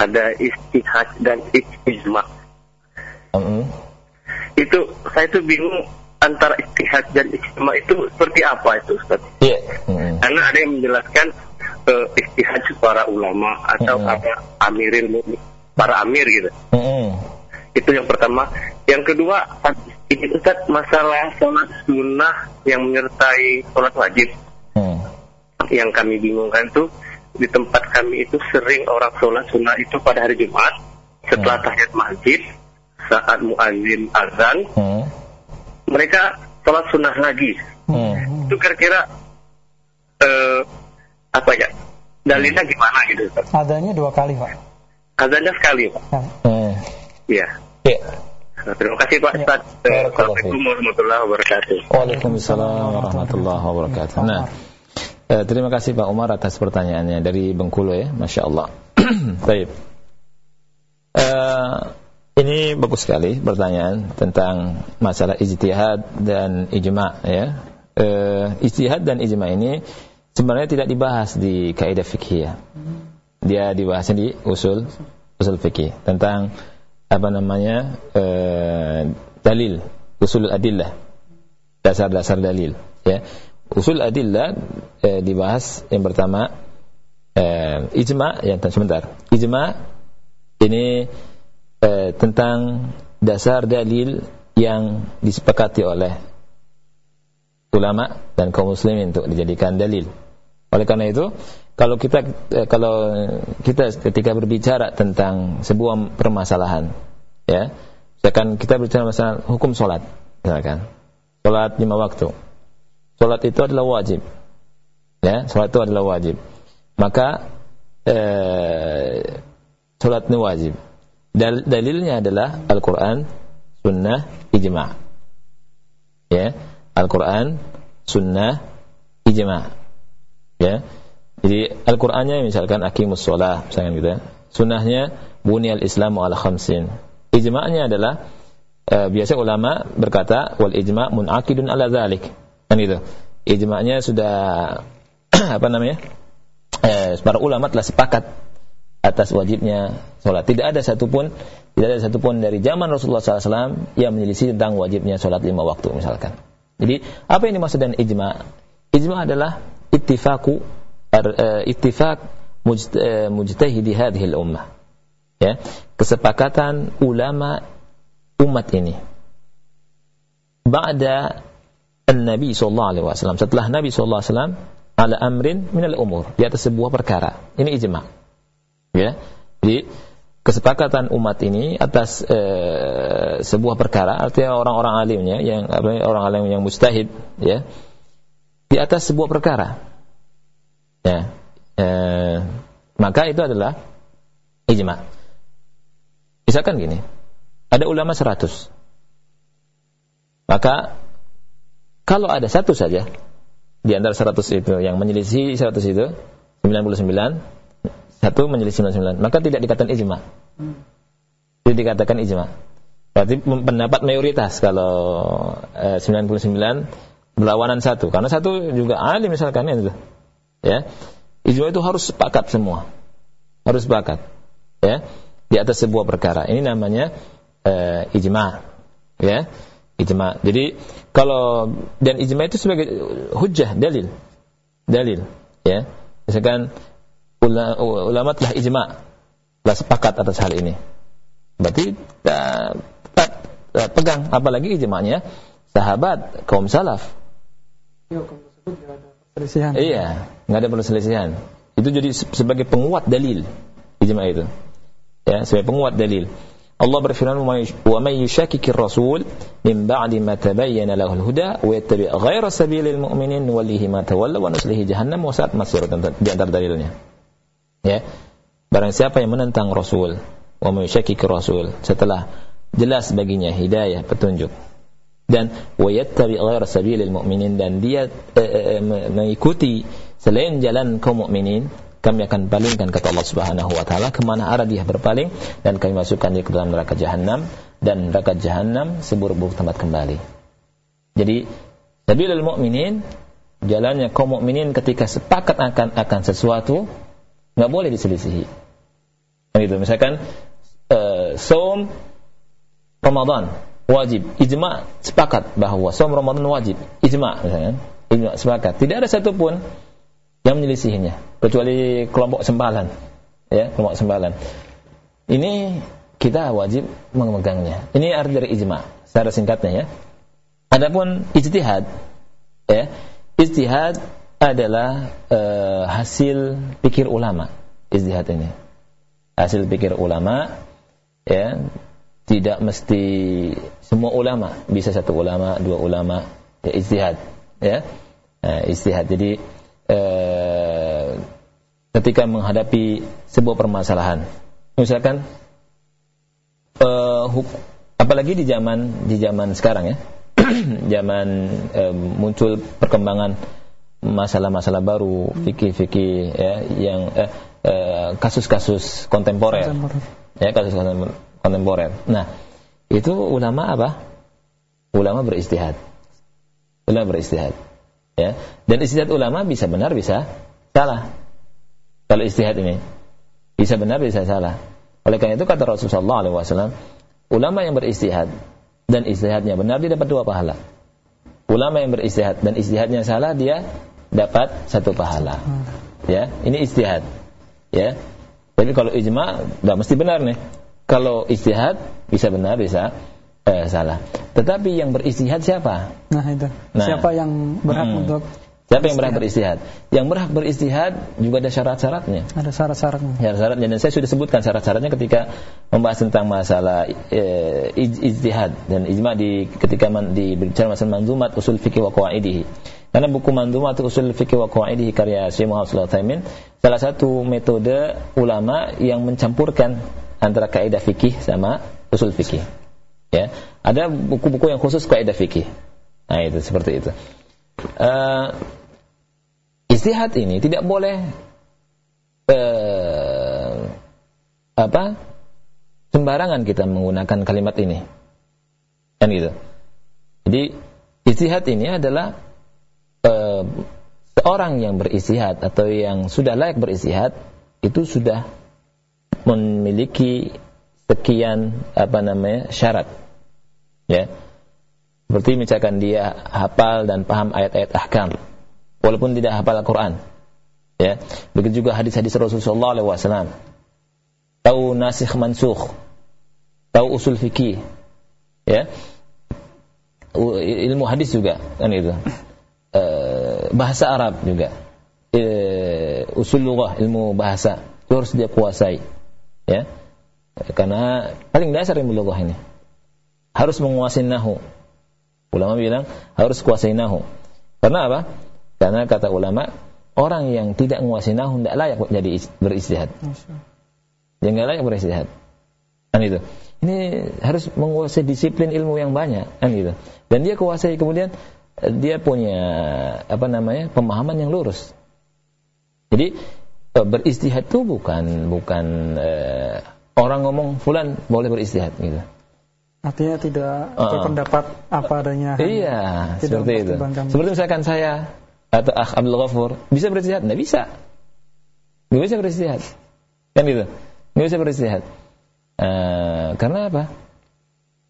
ada istihad dan ijma. Mm -hmm. Itu saya tuh bingung antara istihad dan ijma itu seperti apa itu Ustaz? Iya. Mm -hmm. Karena ada yang menjelaskan uh, istihad para ulama atau mm -hmm. para amiril para amir gitu. Mm -hmm. Itu yang pertama. Yang kedua, ini Ustaz masalah sholat sunnah yang menyertai sholat wajib. Mm. Yang kami bingungkan tuh di tempat kami itu sering orang sholat sunnah itu pada hari Jumat setelah mm. tahiyat masjid saat muazin azan mm. mereka sholat sunnah lagi. Mm. Itu kira-kira uh, apa ya dalilnya gimana gitu Ustaz? Adanya dua kali Pak. Adanya sekali Pak. Ya. Hmm. Iya. Ya. Nah, terima kasih Pak ya. Ustaz. Assalamualaikum warahmatullahi wabarakatuh. Waalaikumsalam warahmatullahi wabarakatuh. Nah, eh, terima kasih Pak Umar atas pertanyaannya dari Bengkulu ya, masya Allah. <clears throat> Baik. Eh, Ini bagus sekali pertanyaan tentang masalah ijtihad dan ijma ya. E, ijtihad dan ijma ini sebenarnya tidak dibahas di kaidah fikih ya. Dia dibahas di usul usul fikih tentang apa namanya e, dalil usul adillah dasar-dasar dalil ya. Usul adillah e, dibahas yang pertama e, ijma yang sebentar. Ijma ini eh, tentang dasar dalil yang disepakati oleh ulama dan kaum muslimin untuk dijadikan dalil. Oleh karena itu, kalau kita eh, kalau kita ketika berbicara tentang sebuah permasalahan, ya, misalkan kita berbicara masalah hukum solat, misalkan solat lima waktu, solat itu adalah wajib, ya, solat itu adalah wajib, maka eh, solat ini wajib. Dal dalilnya adalah Al-Quran, Sunnah, Ijma. Ya, Al-Quran, Sunnah, Ijma. Ya, jadi Al-Qurannya misalkan akimus sholah, misalkan gitu. Ya. Sunnahnya bunyal Islam ala khamsin. Ijma'nya adalah uh, biasa ulama berkata wal ijma' munakidun ala zalik. Kan gitu. Ijma'nya sudah <clears throat> apa namanya? Eh, para ulama telah sepakat atas wajibnya sholat. Tidak ada satupun tidak ada satupun dari zaman Rasulullah SAW yang menyelisih tentang wajibnya sholat lima waktu misalkan. Jadi apa yang dimaksud dengan ijma? Ijma adalah ittifaku uh, ittifak uh, mujtahidi hadhil ummah. Ya, kesepakatan ulama umat ini. Ba'da Nabi sallallahu alaihi wasallam setelah Nabi sallallahu alaihi wasallam ala amrin minal umur di atas sebuah perkara. Ini ijma ya jadi kesepakatan umat ini atas e, sebuah perkara artinya orang-orang alimnya yang orang alim yang mustahid ya di atas sebuah perkara ya. E, maka itu adalah ijma. Misalkan gini ada ulama 100 maka kalau ada satu saja di antara 100 itu yang menyelisih 100 itu 99 satu menyelisih 99 maka tidak dikatakan ijma. Tidak dikatakan ijma. Berarti pendapat mayoritas kalau eh, 99 berlawanan satu. Karena satu juga alim misalkan itu ya. Ijma itu harus sepakat semua. Harus sepakat. Ya. Di atas sebuah perkara. Ini namanya eh, ijma. Ya. Ijma. Jadi kalau dan ijma itu sebagai hujah dalil. Dalil. Ya. Misalkan ulama telah ijma. Telah sepakat atas hal ini. Berarti tetap pegang. Apalagi ijma'nya. Sahabat kaum salaf iya nggak ada perselisihan. Itu jadi sebagai penguat dalil ijma itu. Ya sebagai penguat dalil. Allah berfirman wa may yushakikir rasul min ba'di ma tabayyana lahu al-huda wa yattabi' ghayra sabilil mu'minin walihi ma tawalla wa nuslihi jahannam. Wa sa'at masir di antara dalilnya. Ya barang siapa yang menentang Rasul wa ke Rasul setelah jelas baginya hidayah petunjuk dan wa yattabi ghayra sabilil mu'minin dan dia eh, eh, mengikuti selain jalan kaum mukminin kami akan palingkan kata Allah Subhanahu wa taala ke mana arah dia berpaling dan kami masukkan dia ke dalam neraka jahanam dan neraka jahanam seburuk-buruk tempat kembali. Jadi sabilil mu'minin jalannya kaum mukminin ketika sepakat akan akan sesuatu nggak boleh diselisihi. Gitu. Misalkan uh, som Ramadan wajib, ijma sepakat bahwa som Ramadan wajib, ijma misalnya, ijma sepakat. Tidak ada satupun yang menyelisihinya kecuali kelompok sembalan, ya kelompok sembalan. Ini kita wajib memegangnya. Ini arti dari ijma secara singkatnya ya. Adapun ijtihad ya, ijtihad adalah uh, hasil pikir ulama istihad ini hasil pikir ulama ya tidak mesti semua ulama. Bisa satu ulama dua ulama. Ya istihad ya. Nah, istihad jadi uh, ketika menghadapi sebuah permasalahan. Misalkan uh, apalagi di zaman di zaman sekarang ya. <clears throat> Zaman uh, muncul perkembangan masalah-masalah baru, fikih-fikih ya yang kasus eh, kasus-kasus kontemporer. kontemporer. Ya, kasus kontemporer. Nah, itu ulama apa? Ulama beristihad. Ulama beristihad. Ya. Dan istihad ulama bisa benar, bisa salah. Kalau istihad ini bisa benar, bisa salah. Oleh karena itu kata Rasulullah SAW, ulama yang beristihad dan istihadnya benar dia dapat dua pahala. Ulama yang beristihad dan istihadnya salah dia dapat satu pahala. Hmm. Ya, ini istihad. Ya. Tapi kalau ijma tidak mesti benar nih. Kalau istihad bisa benar, bisa eh, salah. Tetapi yang beristihad siapa? Nah itu. Nah, siapa yang berhak hmm. untuk Siapa yang berhak beristihad? Yang berhak beristihad juga ada syarat-syaratnya. Ada syarat-syaratnya. Syarat-syaratnya dan saya sudah sebutkan syarat-syaratnya ketika membahas tentang masalah e, ijtihad dan ijma di ketika man, di bicara masalah manzumat usul fikih wa qawaidihi. Karena buku manzumat usul fikih wa qawaidihi karya Syekh Muhammad Sulaiman salah satu metode ulama yang mencampurkan antara kaidah fikih sama usul fikih. Ya, ada buku-buku yang khusus kaidah fikih. Nah, itu seperti itu. Uh, istihad ini tidak boleh uh, apa sembarangan kita menggunakan kalimat ini kan gitu jadi istihad ini adalah uh, seorang yang beristihad atau yang sudah layak beristihad itu sudah memiliki sekian apa namanya syarat ya seperti misalkan dia hafal dan paham ayat-ayat ahkam walaupun tidak hafal Al-Quran. Ya. Begitu juga hadis-hadis Rasulullah SAW. Tahu nasikh mansukh. Tahu usul fikih. Ya. Ilmu hadis juga kan itu. E, bahasa Arab juga. E, usul lughah, ilmu bahasa itu harus dia kuasai. Ya. Karena paling dasar ilmu lughah ini. Harus menguasai nahu. Ulama bilang harus kuasai nahu. Karena apa? Karena kata ulama, orang yang tidak menguasai nahu tidak layak jadi beristihad. Yang tidak layak beristihad. Kan itu. Ini harus menguasai disiplin ilmu yang banyak, kan gitu. Dan dia kuasai kemudian eh, dia punya apa namanya pemahaman yang lurus. Jadi beristihad itu bukan bukan eh, orang ngomong fulan boleh beristihad gitu. Artinya tidak uh, berpendapat apa adanya. Iya, seperti itu. Seperti misalkan saya atau Akh Abdul Ghafur bisa beristihad? Tidak bisa. Tidak bisa beristihad. Kan gitu. Tidak bisa beristihad. Uh, karena apa?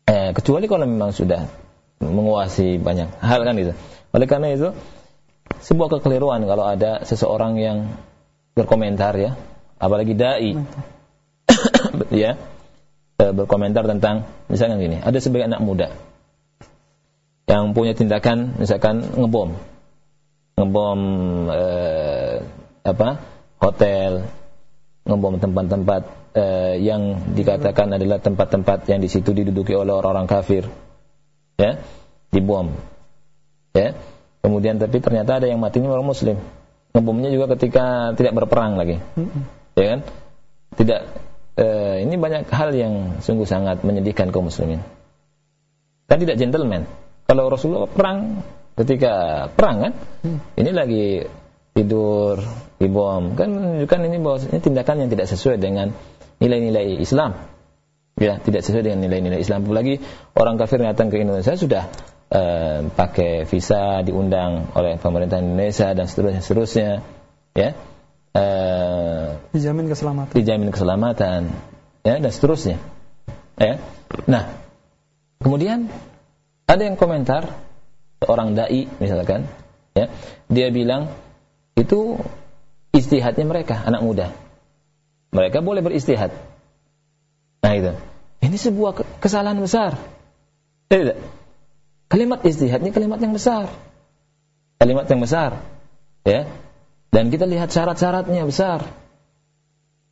Uh, kecuali kalau memang sudah menguasai banyak hal kan itu. Oleh karena itu sebuah kekeliruan kalau ada seseorang yang berkomentar ya, apalagi dai, <coughs> ya, uh, berkomentar tentang misalnya gini, ada sebagian anak muda yang punya tindakan misalkan ngebom. Ngebom eh, apa hotel, ngebom tempat-tempat eh, yang dikatakan adalah tempat-tempat yang di situ diduduki oleh orang-orang kafir, ya, dibom, ya. Kemudian tapi ternyata ada yang matinya orang Muslim. Ngebomnya juga ketika tidak berperang lagi, ya kan? Tidak. Eh, ini banyak hal yang sungguh sangat menyedihkan kaum muslimin. Kan tidak gentleman. Kalau Rasulullah perang ketika perang kan hmm. ini lagi tidur dibom kan menunjukkan ini bahwa ini tindakan yang tidak sesuai dengan nilai-nilai Islam ya tidak sesuai dengan nilai-nilai Islam apalagi orang kafir datang ke Indonesia sudah uh, pakai visa diundang oleh pemerintah Indonesia dan seterusnya seterusnya ya. Uh, dijamin keselamatan. dijamin keselamatan ya dan seterusnya ya. Nah kemudian ada yang komentar seorang dai misalkan ya. Dia bilang itu istihadnya mereka anak muda. Mereka boleh beristihad. Nah itu. Ini sebuah kesalahan besar. Tidak kalimat istihad ini kalimat yang besar. Kalimat yang besar ya. Dan kita lihat syarat-syaratnya besar.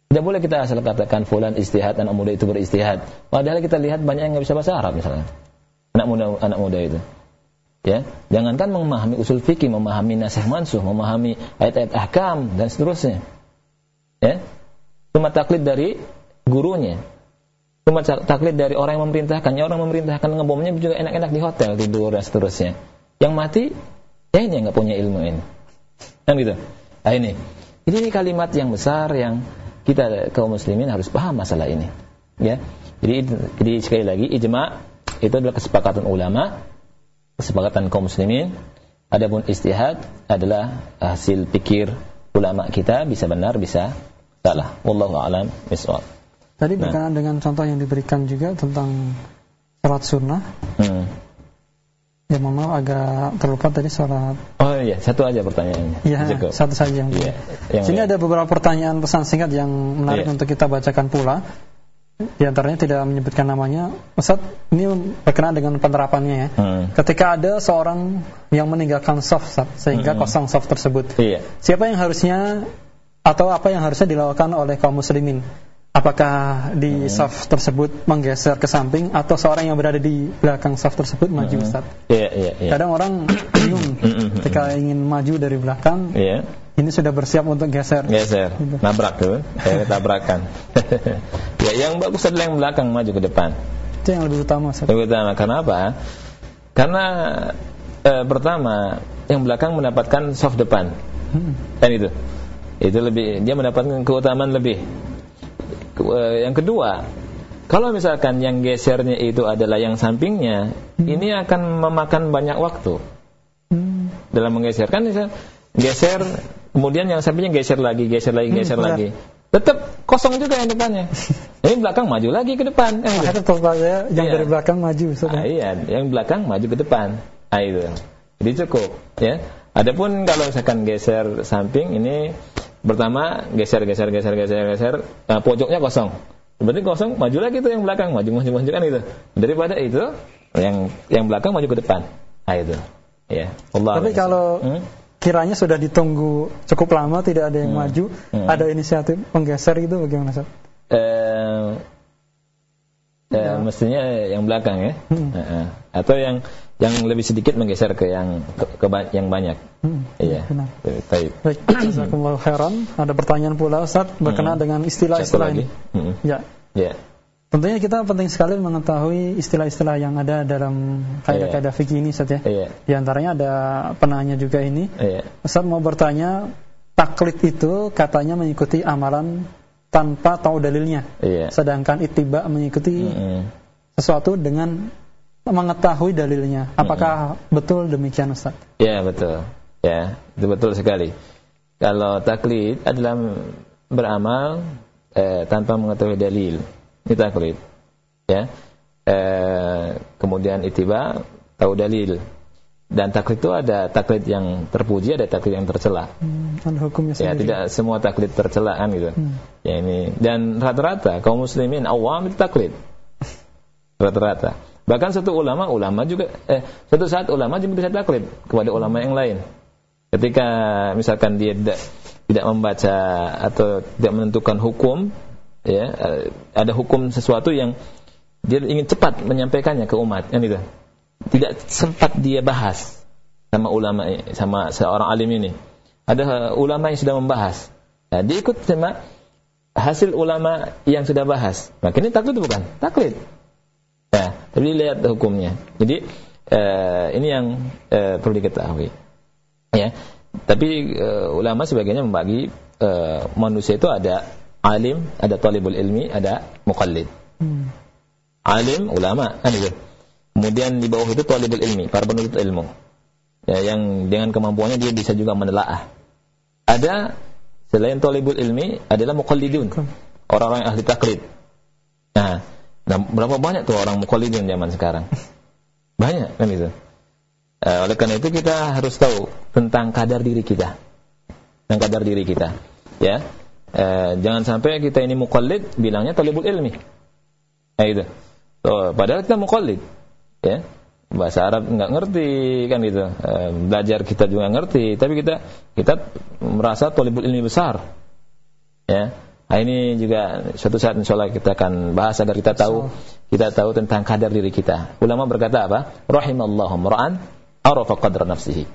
Tidak boleh kita asal katakan fulan istihad anak muda itu beristihad. Padahal kita lihat banyak yang nggak bisa bahasa Arab misalnya. Anak muda anak muda itu ya. Jangankan memahami usul fikih memahami nasih mansuh memahami ayat-ayat ahkam dan seterusnya ya. Cuma taklid dari gurunya cuma taklid dari orang yang memerintahkan. Ya orang memerintahkan ngebomnya juga enak-enak di hotel tidur dan seterusnya. Yang mati ya ini nggak punya ilmu ini. Kan gitu? Nah ini. Ini kalimat yang besar yang kita kaum muslimin harus paham masalah ini. Ya. Jadi jadi sekali lagi ijma itu adalah kesepakatan ulama, kesepakatan kaum muslimin. Adapun istihad adalah hasil pikir ulama kita bisa benar bisa salah. Wallahu a'lam bishawab. Tadi nah. berkenaan dengan contoh yang diberikan juga tentang salat sunnah. Hmm. Ya mohon maaf agak terlupa tadi sholat. Oh iya, satu aja pertanyaannya. Iya, satu saja yang. Iya, yang Sini ada beberapa pertanyaan pesan singkat yang menarik iya. untuk kita bacakan pula. Di antaranya tidak menyebutkan namanya. Ustaz, ini berkenaan dengan penerapannya ya. Hmm. Ketika ada seorang yang meninggalkan soft sehingga hmm. kosong soft tersebut. Iya. Siapa yang harusnya atau apa yang harusnya dilakukan oleh kaum muslimin? Apakah di hmm. soft tersebut menggeser ke samping atau seorang yang berada di belakang soft tersebut maju hmm. Ustaz? Iya, iya, iya. Kadang orang <clears throat> bingung hmm, hmm, ketika ingin maju dari belakang. Iya ini sudah bersiap untuk geser. Geser, gitu. nabrak tuh, kayak tabrakan. <laughs> ya, yang bagus adalah yang belakang maju ke depan. Itu yang lebih utama. Lebih utama. Karena apa? Karena e, pertama, yang belakang mendapatkan soft depan, hmm. kan itu. Itu lebih, dia mendapatkan keutamaan lebih. E, yang kedua, kalau misalkan yang gesernya itu adalah yang sampingnya, hmm. ini akan memakan banyak waktu hmm. dalam menggeser. Kan geser kemudian yang sampingnya geser lagi, geser lagi, hmm, geser hmm, lagi. Tetap kosong juga yang depannya. <laughs> Ini belakang maju lagi ke depan. Eh, Akhirnya saya yang iya. dari belakang maju. Ah, iya, yang belakang maju ke depan. Ah, itu. Jadi cukup, ya. Adapun kalau misalkan geser samping ini pertama geser geser geser geser geser nah, pojoknya kosong. Berarti kosong maju lagi tuh yang belakang maju maju maju kan itu. Daripada itu yang yang belakang maju ke depan. Ah itu. Ya. Allah Tapi kalau hmm? kiranya sudah ditunggu cukup lama tidak ada yang hmm. maju, hmm. ada inisiatif menggeser gitu bagaimana Ustaz? Eh, eh, ya. mestinya yang belakang ya, hmm. uh, atau yang yang lebih sedikit menggeser ke yang ke, ke yang banyak. Hmm. Iya. Benar. Baik. Baik. Jazakumullah khairan. Ada pertanyaan pula Ustaz berkenaan hmm. dengan istilah-istilah ini. Hmm. Ya. Ya. Tentunya kita penting sekali mengetahui istilah-istilah yang ada dalam kaidah-kaidah yeah. fikih ini Ustaz ya. Yeah. Di antaranya ada penanya juga ini. Yeah. Ustaz mau bertanya, taklid itu katanya mengikuti amalan tanpa tahu dalilnya. Yeah. Sedangkan ittiba mengikuti mm -hmm. sesuatu dengan mengetahui dalilnya. Apakah mm -hmm. betul demikian Ustaz? Ya, betul. Ya, itu betul sekali. Kalau taklid adalah beramal eh, tanpa mengetahui dalil ini taklid. Ya. E, kemudian itiba tahu dalil. Dan taklid itu ada taklid yang terpuji, ada taklid yang tercela. Hmm, hukumnya ya, tidak semua taklid tercela kan gitu. Hmm. Ya ini dan rata-rata kaum muslimin awam itu taklid. <laughs> Rata-rata. Bahkan satu ulama, ulama juga eh satu saat ulama juga bisa taklid kepada ulama yang lain. Ketika misalkan dia tidak, tidak membaca atau tidak menentukan hukum, ya eh, ada hukum sesuatu yang dia ingin cepat menyampaikannya ke umat kan itu tidak sempat dia bahas sama ulama sama seorang alim ini. Ada ulama yang sudah membahas. Nah, dia ikut sama hasil ulama yang sudah bahas. Maka ini taklid bukan taklid ya tapi lihat hukumnya jadi eh, ini yang eh, perlu diketahui ya tapi eh, ulama sebagainya membagi eh, manusia itu ada alim, ada talibul ilmi, ada muqallid. Hmm. Alim, ulama, kan itu. Kemudian di bawah itu talibul ilmi, para penuntut ilmu. Ya, yang dengan kemampuannya dia bisa juga menelaah. Ada selain talibul ilmi adalah muqallidun. Orang-orang yang ahli taklid. Nah, nah, berapa banyak tuh orang muqallidun zaman sekarang? <laughs> Banyak kan itu. Uh, oleh karena itu kita harus tahu tentang kadar diri kita. Tentang kadar diri kita. Ya eh, jangan sampai kita ini mukallid bilangnya talibul ilmi. Nah itu. So, padahal kita mukallid. Ya. Bahasa Arab nggak ngerti kan gitu. Eh, belajar kita juga ngerti, tapi kita kita merasa talibul ilmi besar. Ya. Nah, ini juga suatu saat insya Allah kita akan bahas agar kita tahu kita tahu tentang kadar diri kita. Ulama berkata apa? Rahimallahu ra'an arafa qadra nafsihi.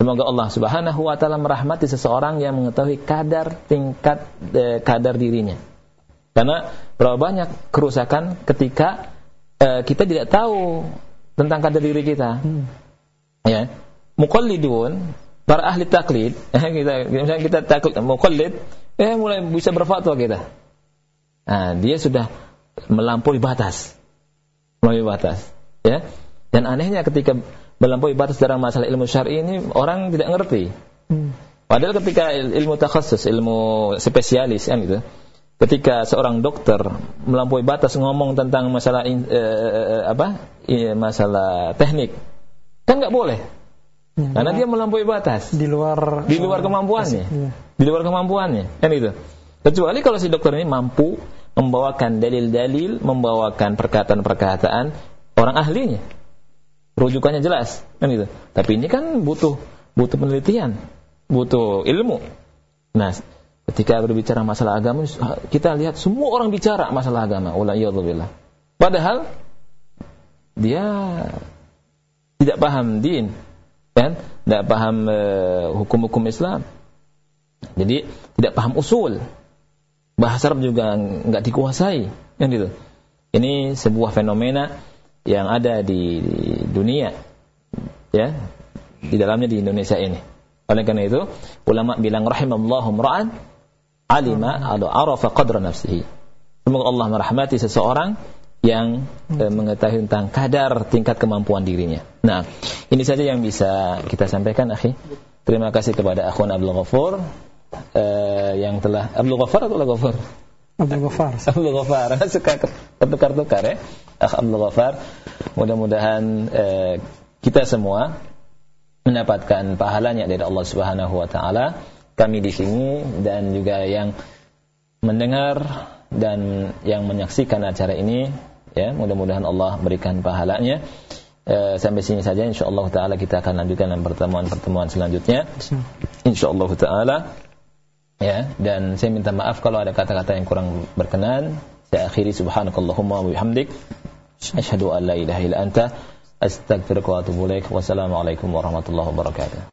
Semoga Allah Subhanahu wa taala merahmati seseorang yang mengetahui kadar tingkat eh, kadar dirinya. Karena berapa banyak kerusakan ketika eh, kita tidak tahu tentang kadar diri kita. Hmm. Ya. Muqallidun, para ahli taklid, <laughs> kita misalnya kita taklid muqallid, eh mulai bisa berfatwa kita. Nah, dia sudah melampaui batas. Melampaui batas, ya. Dan anehnya ketika melampaui batas dalam masalah ilmu syar'i ini orang tidak ngerti. Hmm. Padahal ketika ilmu takhasus, ilmu spesialis kan gitu. Ketika seorang dokter melampaui batas ngomong tentang masalah uh, apa? masalah teknik, kan nggak boleh. Ya, Karena dia melampaui batas. Di luar di luar kemampuannya. Ya. Di luar kemampuannya, kan itu. Kecuali kalau si dokter ini mampu membawakan dalil-dalil, membawakan perkataan-perkataan orang ahlinya. Rujukannya jelas, kan itu. Tapi ini kan butuh butuh penelitian, butuh ilmu. Nah, ketika berbicara masalah agama, kita lihat semua orang bicara masalah agama. Ulayyadubillah. Padahal dia tidak paham din, kan? Tidak paham eh, hukum-hukum Islam. Jadi tidak paham usul. Bahasa Arab juga nggak dikuasai, kan gitu. Ini sebuah fenomena yang ada di dunia, ya, di dalamnya di Indonesia ini. Oleh karena itu, ulama bilang rahimallahu ra'an alima atau arafa qadra nafsihi. Semoga Allah merahmati seseorang yang eh, mengetahui tentang kadar tingkat kemampuan dirinya. Nah, ini saja yang bisa kita sampaikan, akhi. Terima kasih kepada akhwan Abdul Ghafur eh, yang telah Abdul Ghafar atau Abdul Ghafur? Abdul Ghafar. <laughs> Abdul Ghafar. <laughs> Suka tukar-tukar ya. Akh Abdul Ghafar. Mudah-mudahan eh, kita semua mendapatkan pahalanya dari Allah Subhanahu wa taala. Kami di sini dan juga yang mendengar dan yang menyaksikan acara ini ya mudah-mudahan Allah berikan pahalanya. E, sampai sini saja insyaallah taala kita akan lanjutkan dalam pertemuan-pertemuan selanjutnya. Insyaallah. Taala. Ya dan saya minta maaf kalau ada kata-kata yang kurang berkenan. Saya akhiri subhanakallahumma wa bihamdik. Asyhadu an la ilaha illa anta. Astaghfiruka wa atubu ilaik. Wassalamu alaikum warahmatullahi wabarakatuh